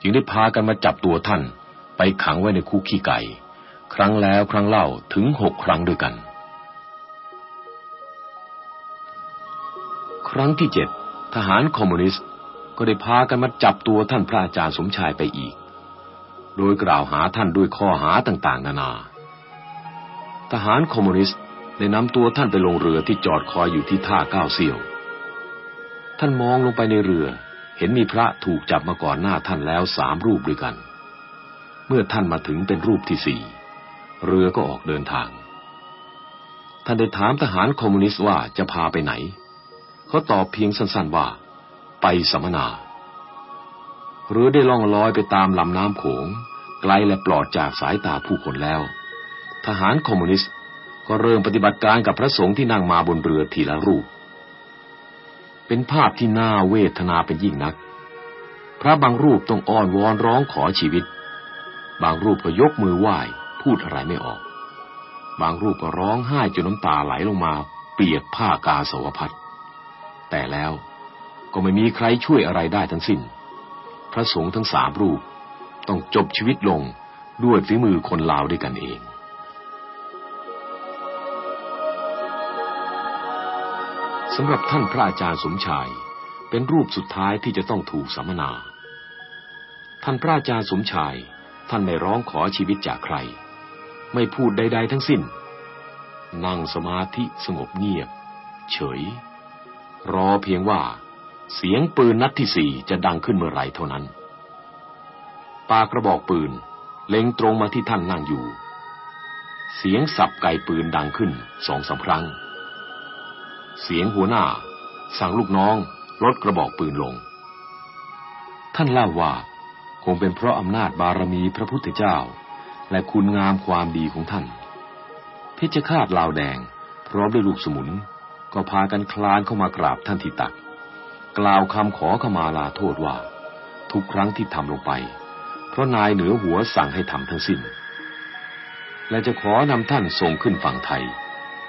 S1: จึงได้พากันมาจับตัวท่าน ไปขังไว้ในคุกขี้ไก่ ครั้งแล้วครั้งเล่าถึงหกครั้งด้วยกัน ครั้งที่เจ็ดทหารคอมมิวนิสต์ก็ได้พากันมาจับตัวท่านพระอาจารย์สมชายไปอีก โดยกล่าวหาท่านด้วยข้อหาต่างๆ นานา ทหารคอมมิวนิสต์ได้นำตัวท่านไปลงเรือที่จอดคอยอยู่ที่ท่าก้าวเสียว ท่านมองลงไปในเรือ เห็นมีพระถูกจับมาก่อนหน้าท่านแล้วสามรูปด้วยกัน เมื่อท่านมาถึงเป็นรูปที่สี่เรือก็ออกเดินทาง ท่านได้ถามทหารคอมมิวนิสต์ว่าจะพาไปไหน เขาตอบเพียงสั้นๆว่า ไปสัมมนาเรือได้ล่องลอยไปตามลำน้ำโขง ไกลและปลอดจากสายตาผู้คนแล้ว ทหารคอมมิวนิสต์ก็เริ่มปฏิบัติการกับพระสงฆ์ที่นั่งมาบนเรือทีละรูป เป็นภาพที่น่าเวทนาเป็นยิ่งนัก พระบางรูปต้องอ้อนวอนร้องขอชีวิต บางรูปก็ยกมือไหว้พูดอะไรไม่ออก บางรูปก็ร้องไห้จนน้ำตาไหลลงมา เปียกผ้ากาสวพัดแต่แล้วก็ไม่มีใครช่วยอะไรได้ทั้งสิ้น พระสงฆ์ทั้งสามรูปต้องจบชีวิตลงด้วยฝีมือคนลาวด้วยกันเอง สำหรับท่านพระอาจารย์สมชายเป็นรูปสุดท้ายที่จะต้องถูกสัมมนา ท่านพระอาจารย์สมชาย ท่านไม่ร้องขอชีวิตจากใคร ไม่พูดใด ๆ ทั้งสิ้น นั่งสมาธิสงบเงียบ เฉย รอเพียงว่า เสียงปืนนัดที่สี่จะดังขึ้นเมื่อไรเท่านั้น ปากระบอกปืน เล็งตรงมาที่ท่านนั่งอยู่ เสียงสับไก่ปืนดังขึ้นสองสาครั้ง เสียงหัวหน้า สั่งลูกน้องลดกระบอกปืนลง ท่านเล่าว่าคงเป็นเพราะอำนาจบารมีพระพุทธเจ้า และคุณงามความดีของท่าน เพชฌฆาตลาวแดง พร้อมด้วยลูกสมุน ก็พากันคลานเข้ามากราบท่านที่ตัก กล่าวคำขอขมาลาโทษว่า ทุกครั้งที่ทำลงไป เพราะนายเหนือหัวสั่งให้ทำทั้งสิ้น และจะขอนำท่านส่งขึ้นฝั่งไทย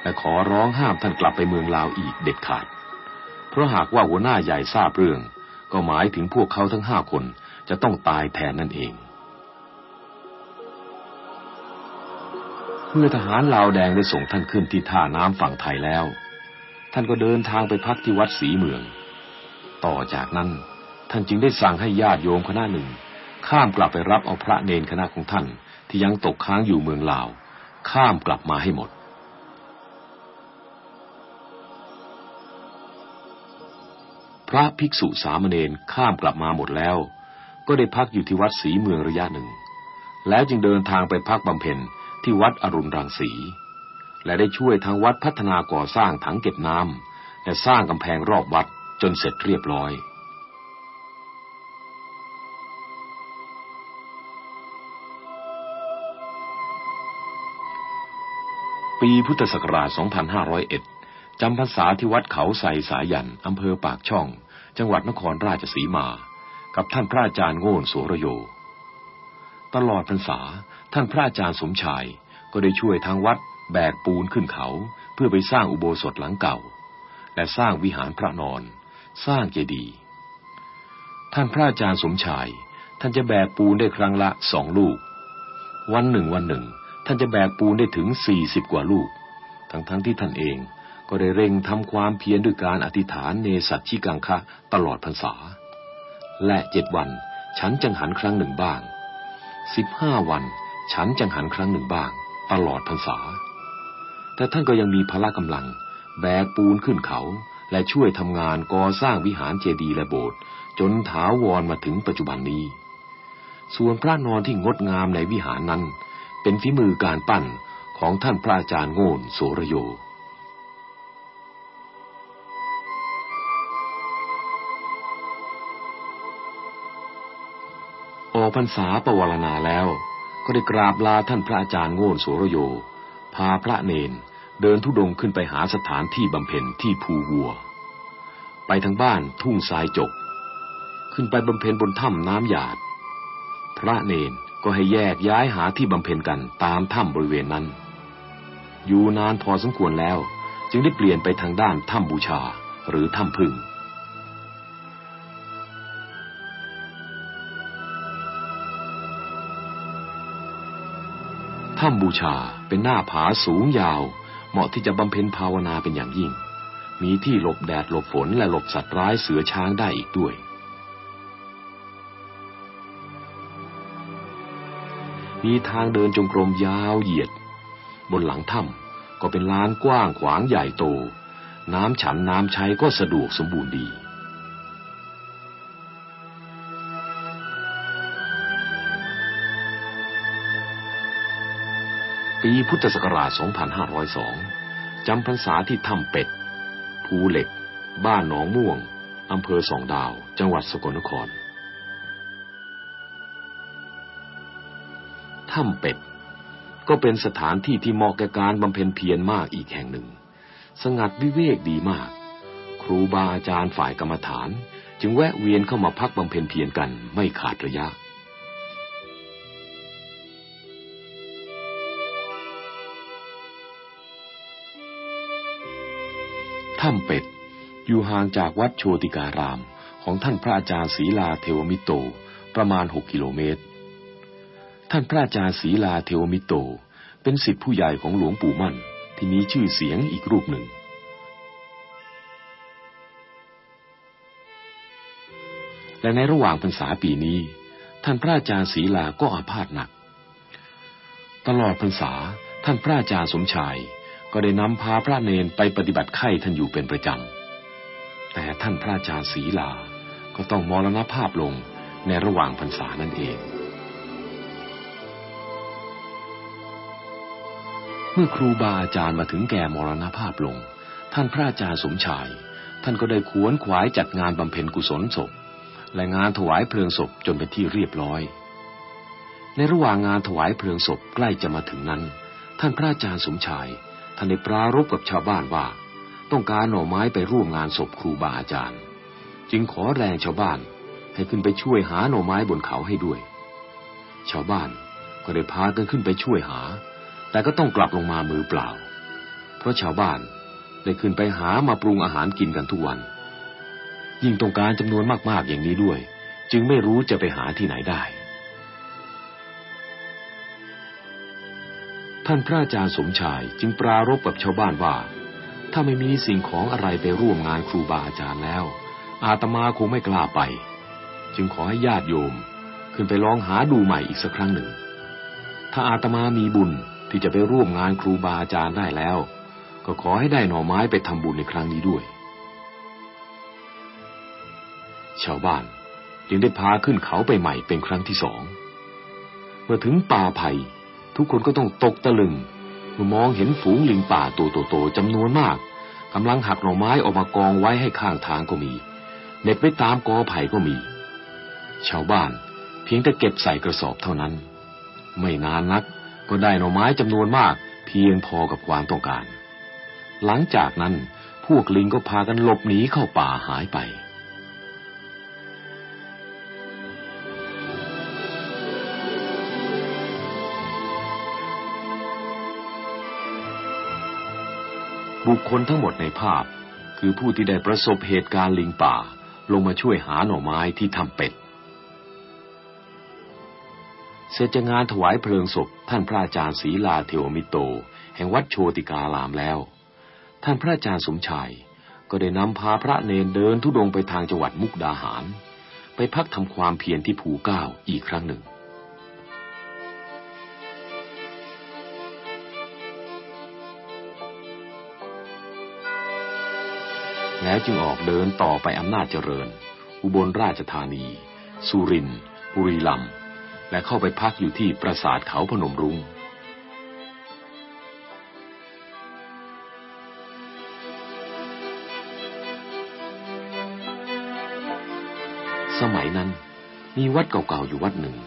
S1: และขอร้องห้ามท่านกลับไปเมืองลาวอีกเด็ดขาด เพราะหากว่าหัวหน้าใหญ่ทราบเรื่อง ก็หมายถึงพวกเขาทั้งห้าคนจะต้องตายแทนนั่นเอง เมื่อทหารลาวแดงได้ส่งท่านขึ้นที่ท่าน้ำฝั่งไทยแล้ว ท่านก็เดินทางไปพักที่วัดศรีเมือง ต่อจากนั้นท่านจึงได้สั่งให้ญาติโยมคณะหนึ่ง ข้ามกลับไปรับเอาพระเนนคณะของท่านที่ยังตกค้างอยู่เมืองลาว ข้ามกลับมาให้หมด พระภิกษุสามเณรข้ามกลับมาหมดแล้ว ก็ได้พักอยู่ที่วัดศรีเมืองระยะหนึ่ง แล้วจึงเดินทางไปพักบำเพ็ญที่วัดอรุณรังสี และได้ช่วยทางวัดพัฒนาก่อสร้างถังเก็บน้ำและสร้างกำแพงรอบวัดจนเสร็จเรียบร้อยปีพุทธศักราช 2501 จำพรรษาที่วัดเขาใส่สายันอำเภอปากช่อง จังหวัดนครราชสีมา กับท่านพระอาจารย์โง่นโสระโย ตลอดพรรษาท่านพระอาจารย์สมชาย ก็ได้ช่วยทางวัดแบกปูนขึ้นเขา เพื่อไปสร้างอุโบสถหลังเก่า และสร้างวิหารพระนอน สร้างเจดีย์ท่านพระอาจารย์สมชาย ท่านจะแบกปูนได้ครั้งละสองลูก วันหนึ่งวันหนึ่ง ท่านจะแบกปูนได้ถึงสี่สิบกว่าลูก ทั้งทั้งที่ท่านเอง ก็ได้เร่งทำความเพียรด้วยการอธิษฐานเนสัตชิกังคะตลอดพรรษา และเจ็ดวันฉันจังหันครั้งหนึ่งบ้างสิบห้าวันฉันจังหันครั้งหนึ่งบ้าง ตลอดพรรษา แต่ท่านก็ยังมีพละกำลัง แบกปูนขึ้นเขา และช่วยทำงานก่อสร้างวิหารเจดีย์และโบสถ์จนถาวรมาถึงปัจจุบันนี้ ส่วนพระนอนที่งดงามในวิหารนั้น เป็นฝีมือการปั้นของท่านพระอาจารย์โง่นโสรโย พรรษาปวารณาแล้ว ก็ได้กราบลาท่านพระอาจารย์โง่นโสรโย พาพระเนนเดินทุดงขึ้นไปหาสถานที่บำเพ็ญที่ภูวัว ไปทางบ้านทุ่งทรายจก ขึ้นไปบำเพ็ญบนถ้ำน้ำหยาด พระเนนก็ให้แยกย้ายหาที่บำเพ็ญกันตามถ้ำบริเวณนั้น อยู่นานพอสมควรแล้ว จึงได้เปลี่ยนไปทางด้านถ้ำบูชาหรือถ้ำพึ่ง ถ้ำบูชาเป็นหน้าผาสูงยาว เหมาะที่จะบำเพ็ญภาวนาเป็นอย่างยิ่ง มีที่หลบแดดหลบฝนและหลบสัตว์ร้ายเสือช้างได้อีกด้วย มีทางเดินจงกรมยาวเหยียด บนหลังถ้ำก็เป็นลานกว้างขวางใหญ่โต น้ำฉันน้ำใช้ก็สะดวกสมบูรณ์ดี ปีพุทธศักราช 2502 จำพรรษาที่ถ้ำเป็ด ภูเหล็ก บ้านหนองม่วง อำเภอสองดาว จังหวัดสกลนคร ถ้ำเป็ด ก็เป็นสถานที่ที่เหมาะแก่การบำเพ็ญเพียรมากอีกแห่งหนึ่ง สงัดวิเวกดีมากคครูบาอาจารย์ฝ่ายกรรมฐาน จึงแวะเวียนเข้ามาพักบำเพ็ญเพียรกันไม่ขาดระยะ ถ้ำเป็ด อยู่ห่างจากวัดโชติการามของท่านพระอาจารย์ศรีลาเทวมิโตประมาณหกกิโลเมตร ท่านพระอาจารย์ศรีลาเทวมิโตเป็นสิทธิผู้ใหญ่ของหลวงปู่มั่นที่มีชื่อเสียงอีกรูปหนึ่ง และในระหว่างพรรษาปีนี้ ท่านพระอาจารย์ศรีลาก็อาพาธหนัก ตลอดพรรษาท่านพระอาจารย์สมชาย ก็ได้นำพาพระเนนไปปฏิบัติไข้ท่านอยู่เป็นประจำ แต่ท่านพระอาจารย์ศรีลา ก็ต้องมรณภาพลงในระหว่างพรรษานั่นเอง เมื่อครูบาอาจารย์มาถึงแก่มรณภาพลง ท่านพระอาจารย์สมชาย ท่านก็ได้ขวนขวายจัดงานบำเพ็ญกุศลศพ และงานถวายเพลิงศพจนเป็นที่เรียบร้อย ในระหว่างงานถวายเพลิงศพใกล้จะมาถึงนั้น ท่านพระอาจารย์สมชาย ท่านได้ปรารบกับชาวบ้านว่า ต้องการหน่อไม้ไปร่วมงานศพครูบาอาจารย์ จึงขอแรงชาวบ้านให้ขึ้นไปช่วยหาหน่อไม้บนเขาให้ด้วย ชาวบ้านก็ได้พากันขึ้นไปช่วยหา แต่ก็ต้องกลับลงมามือเปล่า เพราะชาวบ้านได้ขึ้นไปหามาปรุงอาหารกินกันทุกวัน ยิ่งต้องการจำนวนมากๆอย่างนี้ด้วย จึงไม่รู้จะไปหาที่ไหนได้ ท่านพระอาจารย์สมชายจึงปรารบกับชาวบ้านว่า ถ้าไม่มีสิ่งของอะไรไปร่วมงานครูบาอาจารย์แล้ว อาตมาคงไม่กล้าไป จึงขอให้ญาติโยม ขึ้นไปลองหาดูใหม่อีกสักครั้งหนึ่ง ถ้าอาตมามีบุญที่จะไปร่วมงานครูบาอาจารย์ได้แล้ว ก็ขอให้ได้หน่อไม้ไปทำบุญในครั้งนี้ด้วย ชาวบ้านจึงได้พาขึ้นเขาไปใหม่เป็นครั้งที่สองเมื่อถึงป่าไผ่ ทุกคนก็ต้องตกตะลึงเมื่อมองเห็นฝูงลิงป่าตัวโตๆจำนวนมากกำลังหักหน่อไม้ออกมากองไว้ให้ข้างทางก็มีเน็บไว้ตามกอไผ่ก็มี ชาวบ้านเพียงแต่เก็บใส่กระสอบเท่านั้น ไม่นานนักก็ได้หน่อไม้จำนวนมาก เพียงพอกับความต้องการ หลังจากนั้นพวกลิงก็พากันหลบหนีเข้าป่าหายไป บุคคลทั้งหมดในภาพ คือผู้ที่ได้ประสบเหตุการณ์ลิงป่า ลงมาช่วยหาหน่อไม้ที่ทำเป็ด เสร็จจากงานถวายเพลิงศพท่านพระอาจารย์ศรีลาเทวมิโต แห่งวัดโชติกาลามแล้ว ท่านพระอาจารย์สมชายก็ได้นำพาพระเนนเดินทุดงไปทางจังหวัดมุกดาหาร ไปพักทำความเพียรที่ภูเก้าอีกครั้งหนึ่ง แล้วจึงออกเดินต่อไปอำนาจเจริญ อุบลราชธานี สุรินทร์บุรีรัมย์และเข้าไปพักอยู่ที่ปราสาทเขาพนมรุง้งสมัยนั้นมีวัดเก่าๆอยู่วัดหนึ่ง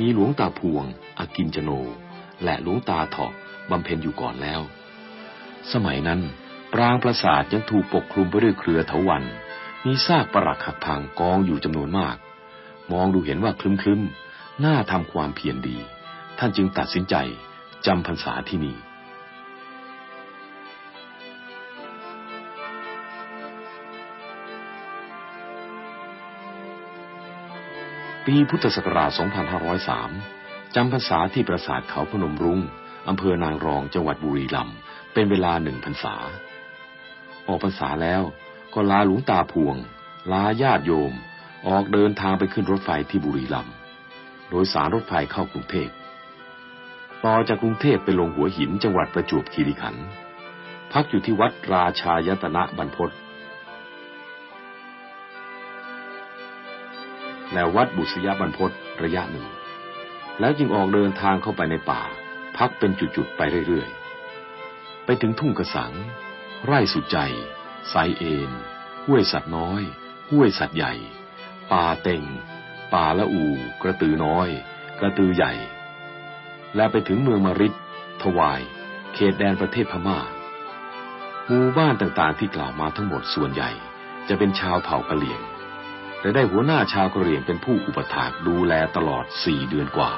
S1: มีหลวงตาพวง อากินจโน และหลวงตาถอกบำเพ็ญอยู่ก่อนแล้ว สมัยนั้น ปรางปราสาทยังถูกปกคลุมไปด้วยเครือเถาวัน มีซากปรักหักพังกองอยู่จำนวนมาก มองดูเห็นว่าคลึ้มคลึ้มน่าทำความเพียรดี ท่านจึงตัดสินใจจำพรรษาที่นี่ปีพุทธศักราช 2503 จำพรรษาที่ปราสาทเขาพนมรุง้งอำเภอนางรองจังหวัดบุรีรัมย์เป็นเวลาหนึ่งพรรษา ออกพรรษาแล้วก็ลาหลวงตาพวง ลาญาติโยม ออกเดินทางไปขึ้นรถไฟที่บุรีรัมย์โดยสารรถไฟเข้ากรุงเทพต่อจากกรุงเทพไปลงหัวหินจังหวัดประจวบคีรีขันธ์พักอยู่ที่วัดราชายตนะบรรพศและวัดบุษยบรรพศระยะหนึ่ง แล้วจึงออกเดินทางเข้าไปในป่า พักเป็นจุดๆไปเรื่อยๆ ไปถึงทุ่งกระสัง ไร่สุดใจ ไซเอนห้วยสัตว์น้อย ห้วยสัตว์ใหญ่ ป่าเต็ง ป่าละอู กระตือน้อย กระตือใหญ่ และไปถึงเมืองมาริดทวาย เขตแดนประเทศพมา่า หมู่บ้านต่างๆที่กล่าวมาทั้งหมดส่วนใหญ่ จะเป็นชาวเผ่ากะเหลี่ยงแต่ได้หัวหน้าชาวกะเหรี่ยงเป็นผู้อุปถากดูแลตลอดสี่เดือนกว่า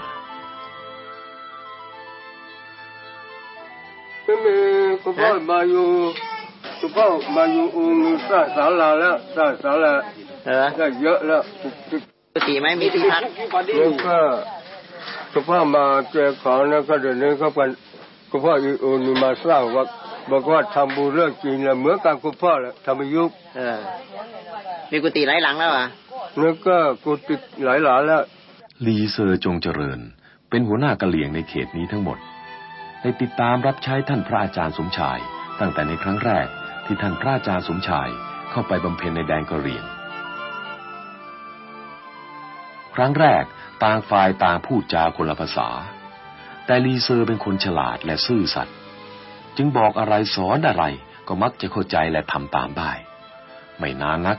S2: ไม่มีคุณพ่อมาอยู่ คุณพ่อมาอยู่องค์สร้างศาลาแล้วสร้างศาลา
S3: เออ
S2: ก็เยอะแล้ว
S3: ปกติไหมมีที่พัก
S2: แล้วก็คุณพ่อมาเจอของแล้วก็เดี๋ยวนี้เขาเป็นคุณพ่ออีกองค์นึงมาสร้างว่าบอกว่าทำบุญเรื่องจริงแล้วเหมือนกับคุณพ่อแหละทำยุค
S3: เออมีกุฏิหลายหลังแล้วอะ
S2: แล้วก็กุฏิหลายหลังแล้ว
S1: ลีเซอร์จงเจริญ เป็นหัวหน้ากะเหรี่ยงในเขตนี้ทั้งหมด ได้ติดตามรับใช้ท่านพระอาจารย์สมชาย ตั้งแต่ในครั้งแรก ที่ท่านพระอาจารย์สมชายเข้าไปบำเพ็ญในแดนกะเหรี่ยง ครั้งแรกต่างฝ่ายต่างพูดจาคนละภาษา แต่ลีเซอร์เป็นคนฉลาดและซื่อสัตย์จึงบอกอะไรสอนอะไรก็มักจะเข้าใจและทำตามได้ ไม่นานนัก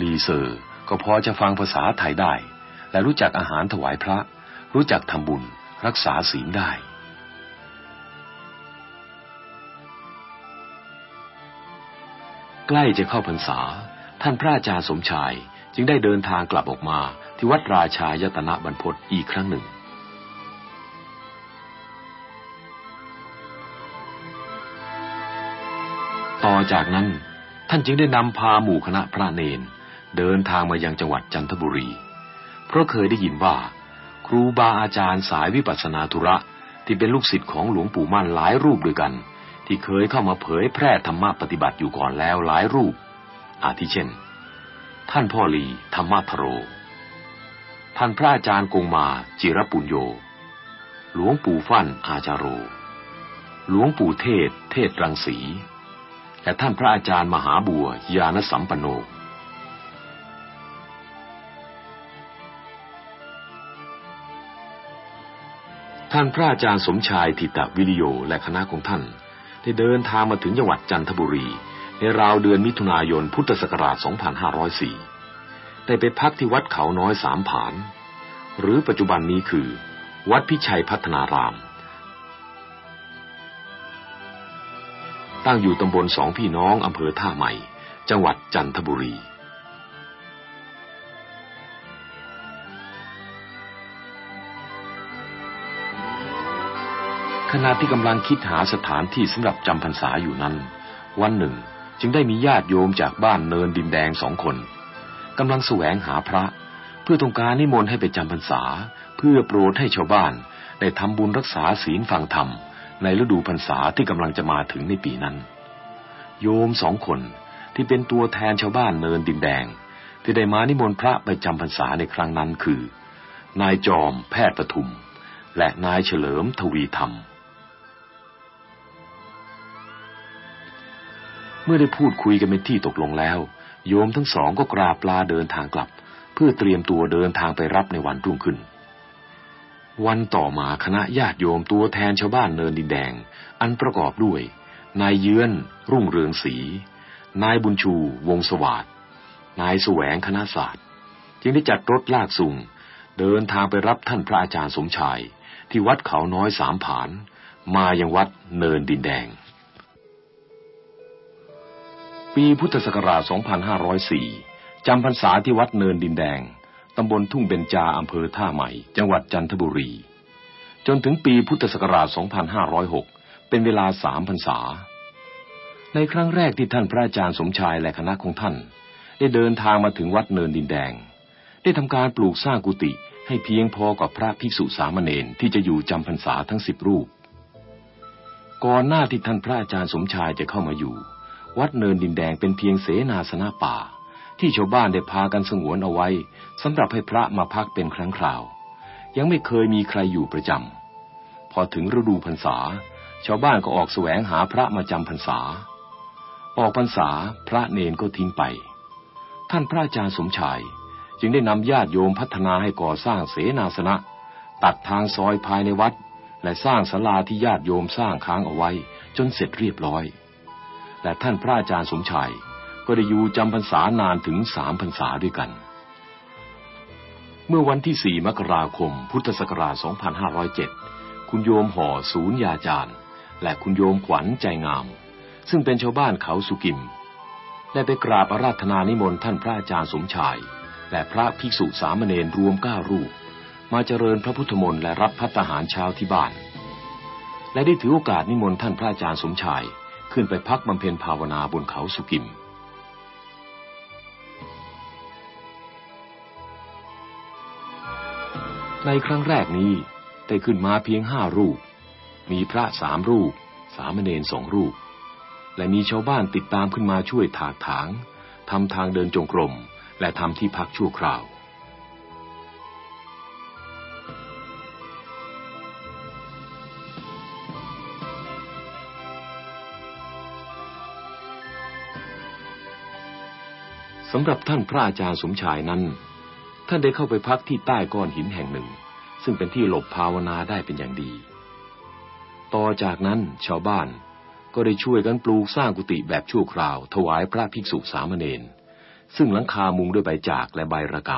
S1: ลีเซอร์ก็พอจะฟังภาษาไทยได้ และรู้จักอาหารถวายพระ รู้จักทำบุญรักษาศีลได้ ใกล้จะเข้าพรรษา ท่านพระอาจารย์สมชายจึงได้เดินทางกลับออกมาที่วัดราชายตนะบรรพตอีกครั้งหนึ่ง ต่อจากนั้นท่านจึงได้นำพาหมู่คณะพระเนน เดินทางมายังจังหวัดจันทบุรี เพราะเคยได้ยินว่า ครูบาอาจารย์สายวิปัสสนาธุระ ที่เป็นลูกศิษย์ของหลวงปู่มั่นหลายรูปด้วยกัน ที่เคยเข้ามาเผยแพร่ธรรมะปฏิบัติอยู่ก่อนแล้วหลายรูป อาทิเช่น ท่านพ่อลีธรรมทโร ท่านพระอาจารย์กงมาจิรปุญโย หลวงปู่ฟั่นอาจารโร หลวงปู่เทศ เทศรังสี และท่านพระอาจารย์มหาบัวยานสัมปันโนท่านพระอาจารย์สมชายทิตวิริโยและคณะของท่าน ได้เดินทางมาถึงจังหวัดจันทบุรี ในราวเดือนมิถุนายนพุทธศักราช 2504 ได้ไปพักที่วัดเขาน้อยสามผาน หรือปัจจุบันนี้คือ วัดพิชัยพัฒนาราม ตั้งอยู่ตำบลสองพี่น้องอำเภอท่าใหม่ จังหวัดจันทบุรี ขณะที่กำลังคิดหาสถานที่สำหรับจำพรรษาอยู่นั้น วันหนึ่ง จึงได้มีญาติโยมจากบ้านเนินดินแดงสองคนกำลังแสวงหาพระ เพื่อต้องการนิมนต์ให้ไปจำพรรษา เพื่อโปรดให้ชาวบ้าน ได้ทำบุญรักษาศีลฟังธรรม ในฤดูพรรษาที่กำลังจะมาถึงในปีนั้น โยมสองคนที่เป็นตัวแทนชาวบ้านเนินดินแดง ที่ได้มานิมนต์พระไปจำพรรษาในครั้งนั้นคือ นายจอมแพทย์ปทุม และนายเฉลิมทวีธรรม เมื่อได้พูดคุยกันเป็นที่ตกลงแล้ว โยมทั้งสองก็กราบลาเดินทางกลับ เพื่อเตรียมตัวเดินทางไปรับในวันรุ่งขึ้น วันต่อมาคณะญาติโยมตัวแทนชาวบ้านเนินดินแดง อันประกอบด้วย นายเยื้อน รุ่งเรืองศรีนายบุญชู วงสวัสดนายแสวงคณะศาสตร์ จึงได้จัดรถลากสุงเดินทางไปรับท่านพระอาจารย์สมชาย ที่วัดเขาน้อยสามผาน มายังวัดเนินดินแดง ปีพุทธศักราช 2504 จำพรรษาที่วัดเนินดินแดง ตำบลทุ่งเบญจาอำเภอท่าใหม่ จังหวัดจันทบุรี จนถึงปีพุทธศักราช 2506 เป็นเวลาสามพรรษา ในครั้งแรกที่ท่านพระอาจารย์สมชายและคณะของท่าน ได้เดินทางมาถึงวัดเนินดินแดง ได้ทำการปลูกสร้างกุฏิให้เพียงพอกับพระภิกษุสามเณรที่จะอยู่จำพรรษาทั้งสิบรูป ก่อนหน้าที่ท่านพระอาจารย์สมชายจะเข้ามาอยู่ วัดเนินดินแดงเป็นเพียงเสนาสนะป่า ที่ชาวบ้านได้พากันสงวนเอาไว้สำหรับให้พระมาพักเป็นครั้งคราว ยังไม่เคยมีใครอยู่ประจำพอถึงฤดูพรรษา ชาวบ้านก็ออกแสวงหาพระมาจำพรรษา ออกพรรษาพระเนนก็ทิ้งไป ท่านพระอาจารย์สมชายจึงได้นำญาติโยมพัฒนาให้ก่อสร้างเสนาสนะ ตัดทางซอยภายในวัด และสร้างศาลาที่ญาติโยมสร้างค้างเอาไว้ จนเสร็จเรียบร้อย และท่านพระอาจารย์สมชายก็ได้อยู่จำพรรษานานถึงสามพรรษาด้วยกัน เมื่อวันที่สี่มกราคม พุทธศักราช 2507 คุณโยมห่อศูนย์ยาจารย์ และคุณโยมขวัญใจงาม ซึ่งเป็นชาวบ้านเขาสุกิม ได้ไปกราบอาราธนานิมนต์ท่านพระอาจารย์สมชาย และพระภิกษุสามเณรรวมเก้ารูป มาเจริญพระพุทธมนต์และรับพัฒหารเช้าที่บ้าน และได้ถือโอกาสนิมนต์ท่านพระอาจารย์สมชาย ขึ้นไปพักบำเพ็ญภาวนาบนเขาสุกิม ในครั้งแรกนี้ได้ขึ้นมาเพียงห้ารูป มีพระสามรูป สามเณรสองรูป และมีชาวบ้านติดตามขึ้นมาช่วยถากถางทำทางเดินจงกรม และทำที่พักชั่วคราว สำหรับท่านพระอาจารย์สมชายนั้น ท่านได้เข้าไปพักที่ใต้ก้อนหินแห่งหนึ่ง ซึ่งเป็นที่หลบภาวนาได้เป็นอย่างดี ต่อจากนั้นชาวบ้านก็ได้ช่วยกันปลูกสร้างกุฏิแบบชั่วคราว ถวายพระภิกษุสามเณรซึ่งหลังคามุงด้วยใบจากและใบระก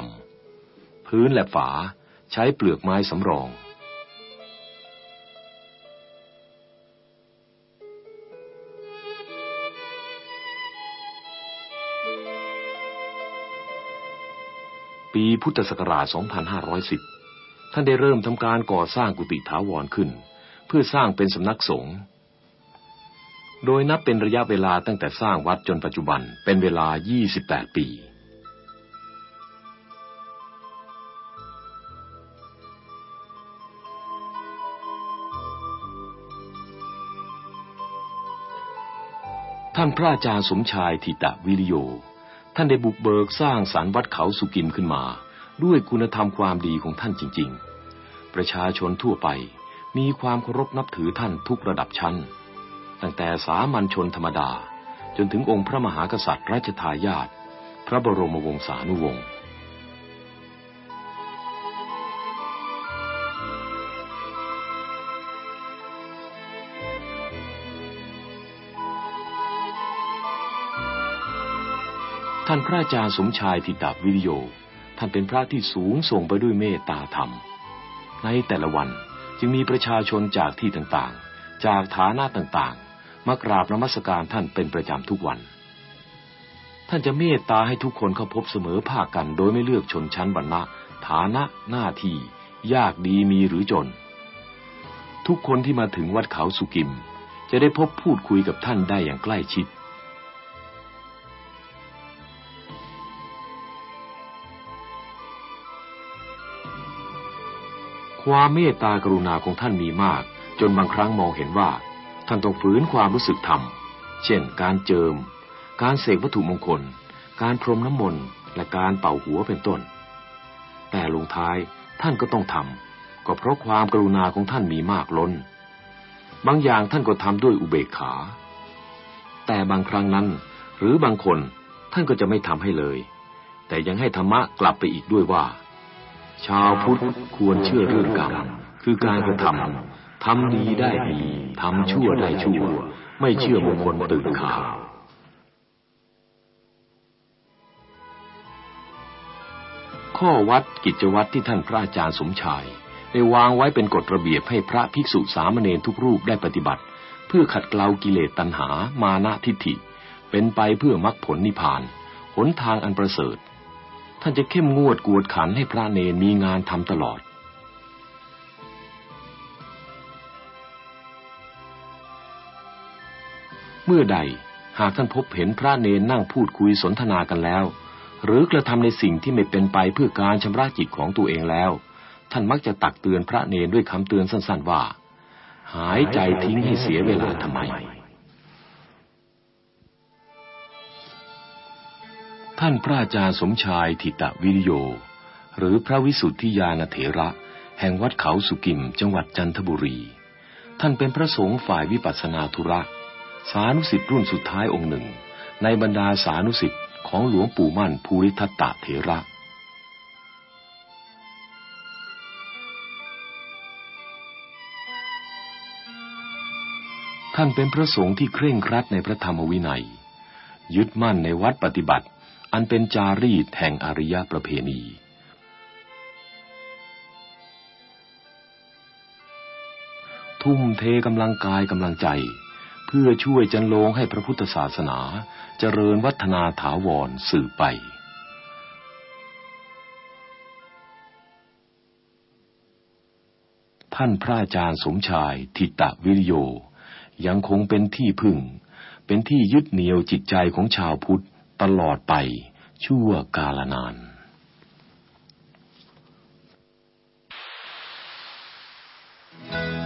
S1: ำพื้นและฝาใช้เปลือกไม้สำรอง ปีพุทธศักราช 2510 ท่านได้เริ่มทำการก่อสร้างกุฏิถาวรขึ้น เพื่อสร้างเป็นสำนักสงฆ์โดยนับเป็นระยะเวลาตั้งแต่สร้างวัดจนปัจจุบันเป็นเวลา 28 ปี ท่านพระอาจารย์สมชายทิตะวิริโย ท่านได้บุกเบิกสร้างสารวัดเขาสุกิมขึ้นมา ด้วยคุณธรรมความดีของท่านจริง ๆ ประชาชนทั่วไปมีความเคารพนับถือท่านทุกระดับชั้น ตั้งแต่สามัญชนธรรมดา จนถึงองค์พระมหากษัตริย์ราชทายาทพระบรมวงศานุวงศ์านพระอาจารย์สมชายทิตาวิริโย ท่านเป็นพระที่สูงส่งไปด้วยเมตตาธรรม ในแต่ละวันจึงมีประชาชนจากที่ต่างๆ จากฐานะต่างๆ มากราบนมัสการท่านเป็นประจำทุกวัน ท่านจะเมตตาให้ทุกคนเข้าพบเสมอภาคกันโดยไม่เลือกชนชั้นวรรณะ ฐานะหน้าที่ ยากดีมีหรือจน ทุกคนที่มาถึงวัดเขาสุกิม จะได้พบพูดคุยกับท่านได้อย่างใกล้ชิด ความเมตตากรุณาของท่านมีมาก จนบางครั้งมองเห็นว่า ท่านต้องฝืนความรู้สึกธรรม เช่น การเจิม การเสกวัตถุมงคล การพรมน้ำมนต์และการเป่าหัวเป็นต้น แต่ลงท้ายท่านก็ต้องทำก็เพราะความกรุณาของท่านมีมากล้น บางอย่างท่านก็ทำด้วยอุเบกขา แต่บางครั้งนั้น หรือบางคนท่านก็จะไม่ทำให้เลย แต่ยังให้ธรรมะกลับไปอีกด้วยว่า ชาวพุทธควรเชื่อเรื่องกรรม คือการกระทำทำดีได้ดีทำชั่วได้ชั่ว ไม่เชื่อมงคลตื่นข่าวข้อวัดกิจวัตรที่ท่านพระอาจารย์สมชาย ได้วางไว้เป็นกฎระเบียบให้พระภิกษุสามเณรทุกรูปได้ปฏิบัติ เพื่อขัดเกลากิเลสตัณหามานะทิฏฐิ เป็นไปเพื่อมรรคผลนิพพาน หนทางอันประเสริฐ ท่านจะเข้มงวดกวดขันให้พระเนรมีงานทำตลอด เมื่อใดหากท่านพบเห็นพระเนรนั่งพูดคุยสนทนากันแล้ว หรือกระทำในสิ่งที่ไม่เป็นไปเพื่อการชำระจิตของตัวเองแล้ว ท่านมักจะตักเตือนพระเนรด้วยคำเตือนสั้นๆว่า หายใจทิ้งให้เสียเวลาทำไม ท่านพระอาจารย์สมชายทิตะวิริโย หรือพระวิสุทธิยานเถระ แห่งวัดเขาสุกิมจังหวัดจันทบุรี ท่านเป็นพระสงฆ์ฝ่ายวิปัสสนาธุระ สานุสิทธิ์รุ่นสุดท้ายองค์หนึ่ง ในบรรดาสานุสิทธิ์ของหลวงปู่มั่นภูริทัตตะเถระท่านเป็นพระสงฆ์ที่เคร่งครัดในพระธรรมวินัย ยึดมั่นในวัดปฏิบัติ อันเป็นจารีตแห่งอริยประเพณี ทุ่มเทกำลังกายกำลังใจ เพื่อช่วยจันโลงให้พระพุทธศาสนาเจริญวัฒนาถาวรสืบไปท่านพระอาจารย์สมชายทิตะวิริโย ยังคงเป็นที่พึ่ง เป็นที่ยึดเหนี่ยวจิตใจของชาวพุทธ ตลอดไปชั่วกาลนาน thank you